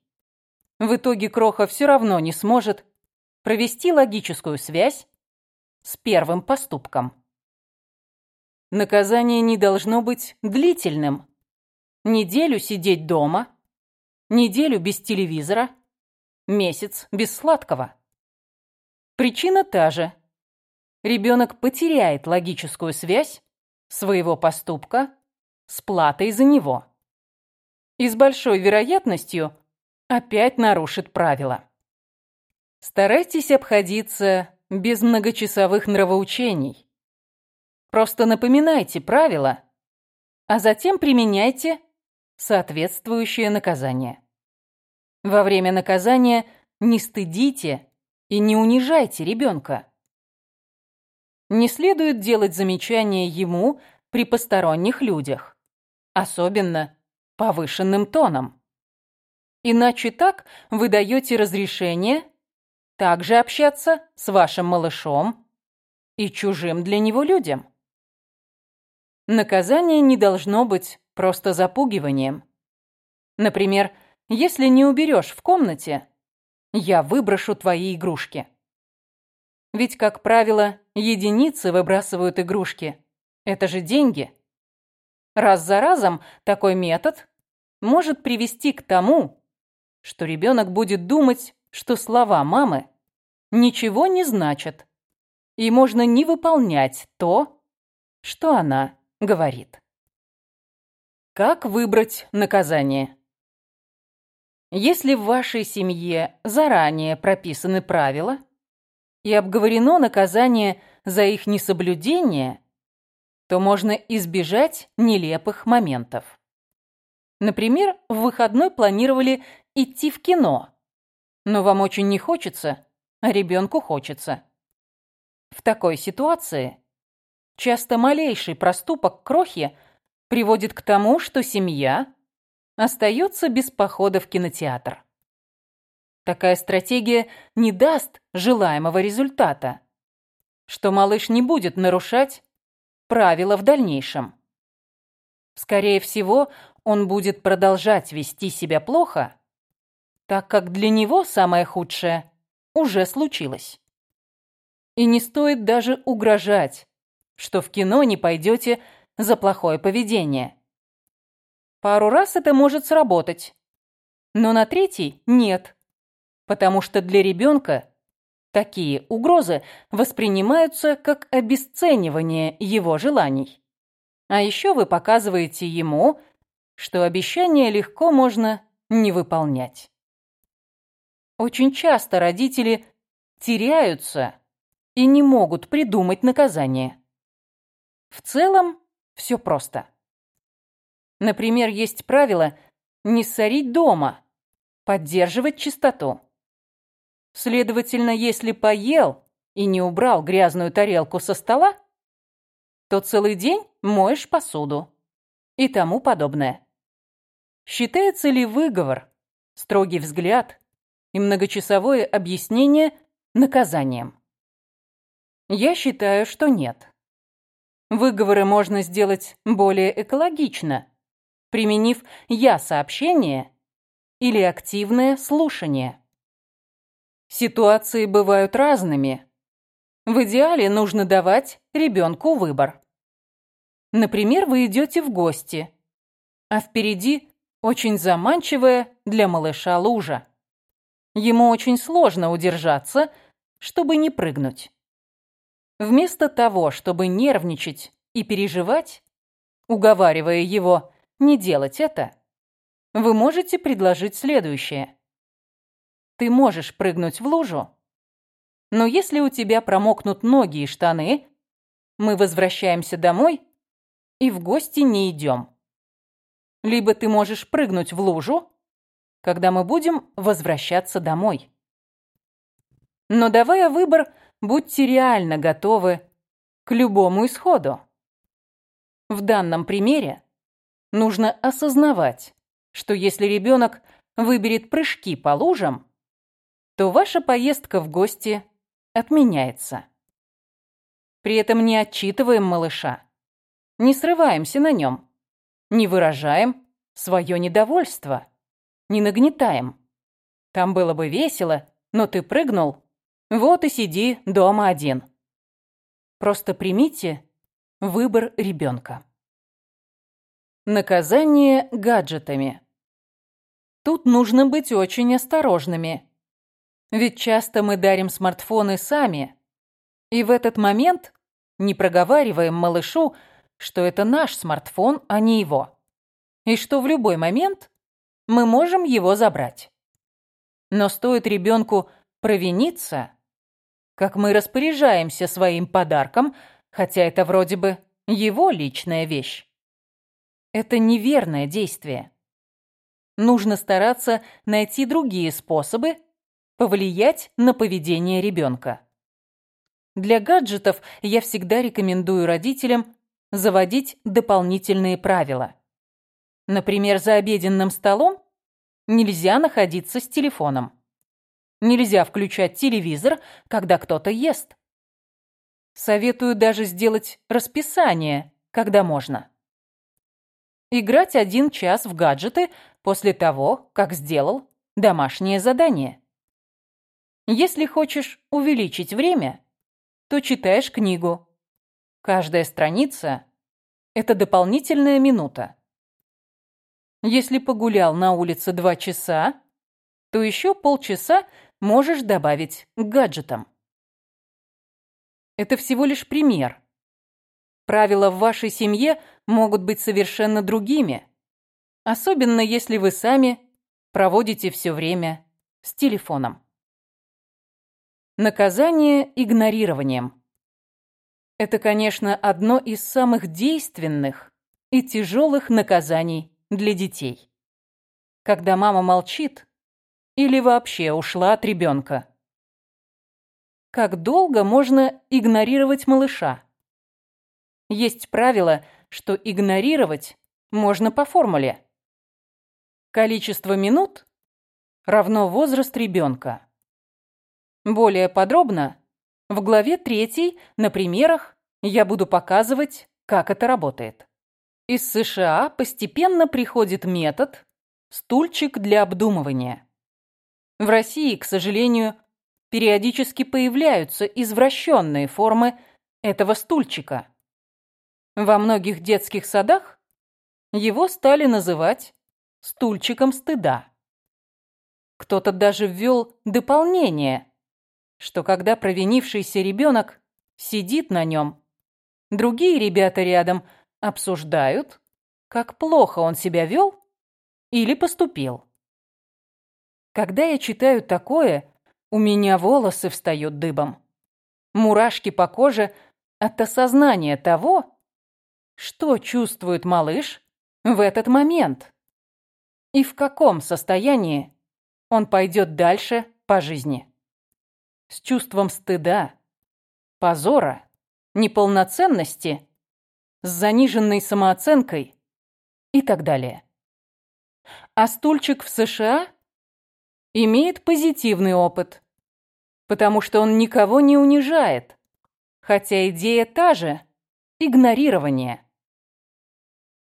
В итоге Кроха все равно не сможет провести логическую связь с первым поступком. Наказание не должно быть длительным. Неделю сидеть дома, неделю без телевизора, месяц без сладкого. Причина та же. Ребенок потеряет логическую связь своего поступка с платой за него. И с большой вероятностью опять нарушит правила. Старайтесь обходиться без многочасовых нравоучений. Просто напоминайте правила, а затем применяйте соответствующее наказание. Во время наказания не стыдите и не унижайте ребенка. Не следует делать замечания ему при посторонних людях, особенно повышенным тоном. Иначе так вы даете разрешение также общаться с вашим малышом и чужим для него людям. Наказание не должно быть просто запугиванием. Например, если не уберешь в комнате, я выброшу твои игрушки. Ведь, как правило, единицы выбрасывают игрушки. Это же деньги. Раз за разом такой метод может привести к тому, что ребенок будет думать, что слова мамы ничего не значат, и можно не выполнять то, что она говорит. Как выбрать наказание? Если в вашей семье заранее прописаны правила и обговорено наказание за их несоблюдение, то можно избежать нелепых моментов. Например, в выходной планировали идти в кино, но вам очень не хочется, а ребенку хочется. В такой ситуации часто малейший проступок крохи приводит к тому, что семья остается без похода в кинотеатр. Такая стратегия не даст желаемого результата, что малыш не будет нарушать правила в дальнейшем. Скорее всего, он будет продолжать вести себя плохо, так как для него самое худшее уже случилось. И не стоит даже угрожать, что в кино не пойдете за плохое поведение. Пару раз это может сработать, но на третий нет, потому что для ребенка такие угрозы воспринимаются как обесценивание его желаний. А еще вы показываете ему, что обещания легко можно не выполнять. Очень часто родители теряются и не могут придумать наказание. В целом все просто. Например, есть правило не ссорить дома, поддерживать чистоту. Следовательно, если поел и не убрал грязную тарелку со стола, то целый день моешь посуду и тому подобное. Считается ли выговор, строгий взгляд и многочасовое объяснение наказанием? Я считаю, что нет. Выговоры можно сделать более экологично, применив «я-сообщение» или активное слушание. Ситуации бывают разными. В идеале нужно давать ребенку выбор. Например, вы идете в гости, а впереди очень заманчивая для малыша лужа. Ему очень сложно удержаться, чтобы не прыгнуть. Вместо того, чтобы нервничать и переживать, уговаривая его не делать это, вы можете предложить следующее. Ты можешь прыгнуть в лужу, но если у тебя промокнут ноги и штаны, мы возвращаемся домой и в гости не идем. Либо ты можешь прыгнуть в лужу, когда мы будем возвращаться домой. Но давая выбор, будьте реально готовы к любому исходу. В данном примере нужно осознавать, что если ребенок выберет прыжки по лужам, то ваша поездка в гости отменяется. При этом не отчитываем малыша, не срываемся на нем, не выражаем свое недовольство, не нагнетаем. Там было бы весело, но ты прыгнул, вот и сиди дома один. Просто примите выбор ребенка. Наказание гаджетами. Тут нужно быть очень осторожными. Ведь часто мы дарим смартфоны сами, и в этот момент не проговариваем малышу, что это наш смартфон, а не его. И что в любой момент мы можем его забрать. Но стоит ребенку провиниться, как мы распоряжаемся своим подарком, хотя это вроде бы его личная вещь. Это неверное действие. Нужно стараться найти другие способы повлиять на поведение ребенка. Для гаджетов я всегда рекомендую родителям заводить дополнительные правила. Например, за обеденным столом нельзя находиться с телефоном. Нельзя включать телевизор, когда кто-то ест. Советую даже сделать расписание, когда можно. Играть один час в гаджеты после того, как сделал домашнее задание. Если хочешь увеличить время, то читаешь книгу. Каждая страница – это дополнительная минута. Если погулял на улице два часа, то еще полчаса можешь добавить к гаджетам. Это всего лишь пример. Правила в вашей семье могут быть совершенно другими, особенно если вы сами проводите все время с телефоном. Наказание игнорированием. Это, конечно, одно из самых действенных и тяжелых наказаний для детей. Когда мама молчит или вообще ушла от ребенка. Как долго можно игнорировать малыша? Есть правило, что игнорировать можно по формуле. Количество минут равно возраст ребенка. Более подробно в главе 3 на примерах я буду показывать, как это работает. Из США постепенно приходит метод «стульчик для обдумывания». В России, к сожалению, периодически появляются извращенные формы этого стульчика. Во многих детских садах его стали называть стульчиком стыда. Кто-то даже ввел дополнение что когда провинившийся ребенок сидит на нем, другие ребята рядом обсуждают, как плохо он себя вел или поступил. Когда я читаю такое, у меня волосы встают дыбом. Мурашки по коже от осознания того, что чувствует малыш в этот момент и в каком состоянии он пойдет дальше по жизни с чувством стыда, позора, неполноценности, с заниженной самооценкой и так далее. А стульчик в США имеет позитивный опыт, потому что он никого не унижает, хотя идея та же – игнорирование.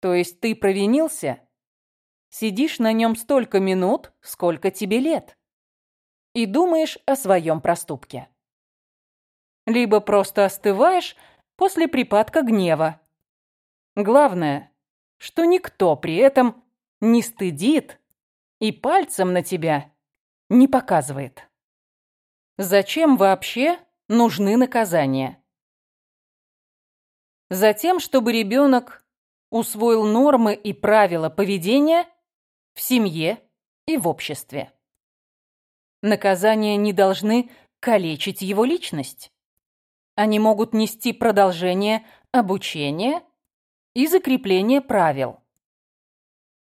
То есть ты провинился, сидишь на нем столько минут, сколько тебе лет и думаешь о своем проступке. Либо просто остываешь после припадка гнева. Главное, что никто при этом не стыдит и пальцем на тебя не показывает. Зачем вообще нужны наказания? Затем, чтобы ребенок усвоил нормы и правила поведения в семье и в обществе. Наказания не должны калечить его личность. Они могут нести продолжение обучения и закрепление правил.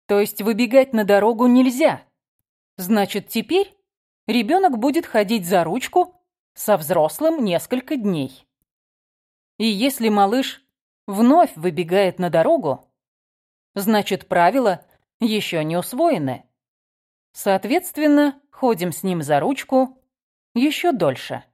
То есть выбегать на дорогу нельзя. Значит, теперь ребенок будет ходить за ручку со взрослым несколько дней. И если малыш вновь выбегает на дорогу, Значит, правила еще не усвоены. Соответственно, ходим с ним за ручку еще дольше.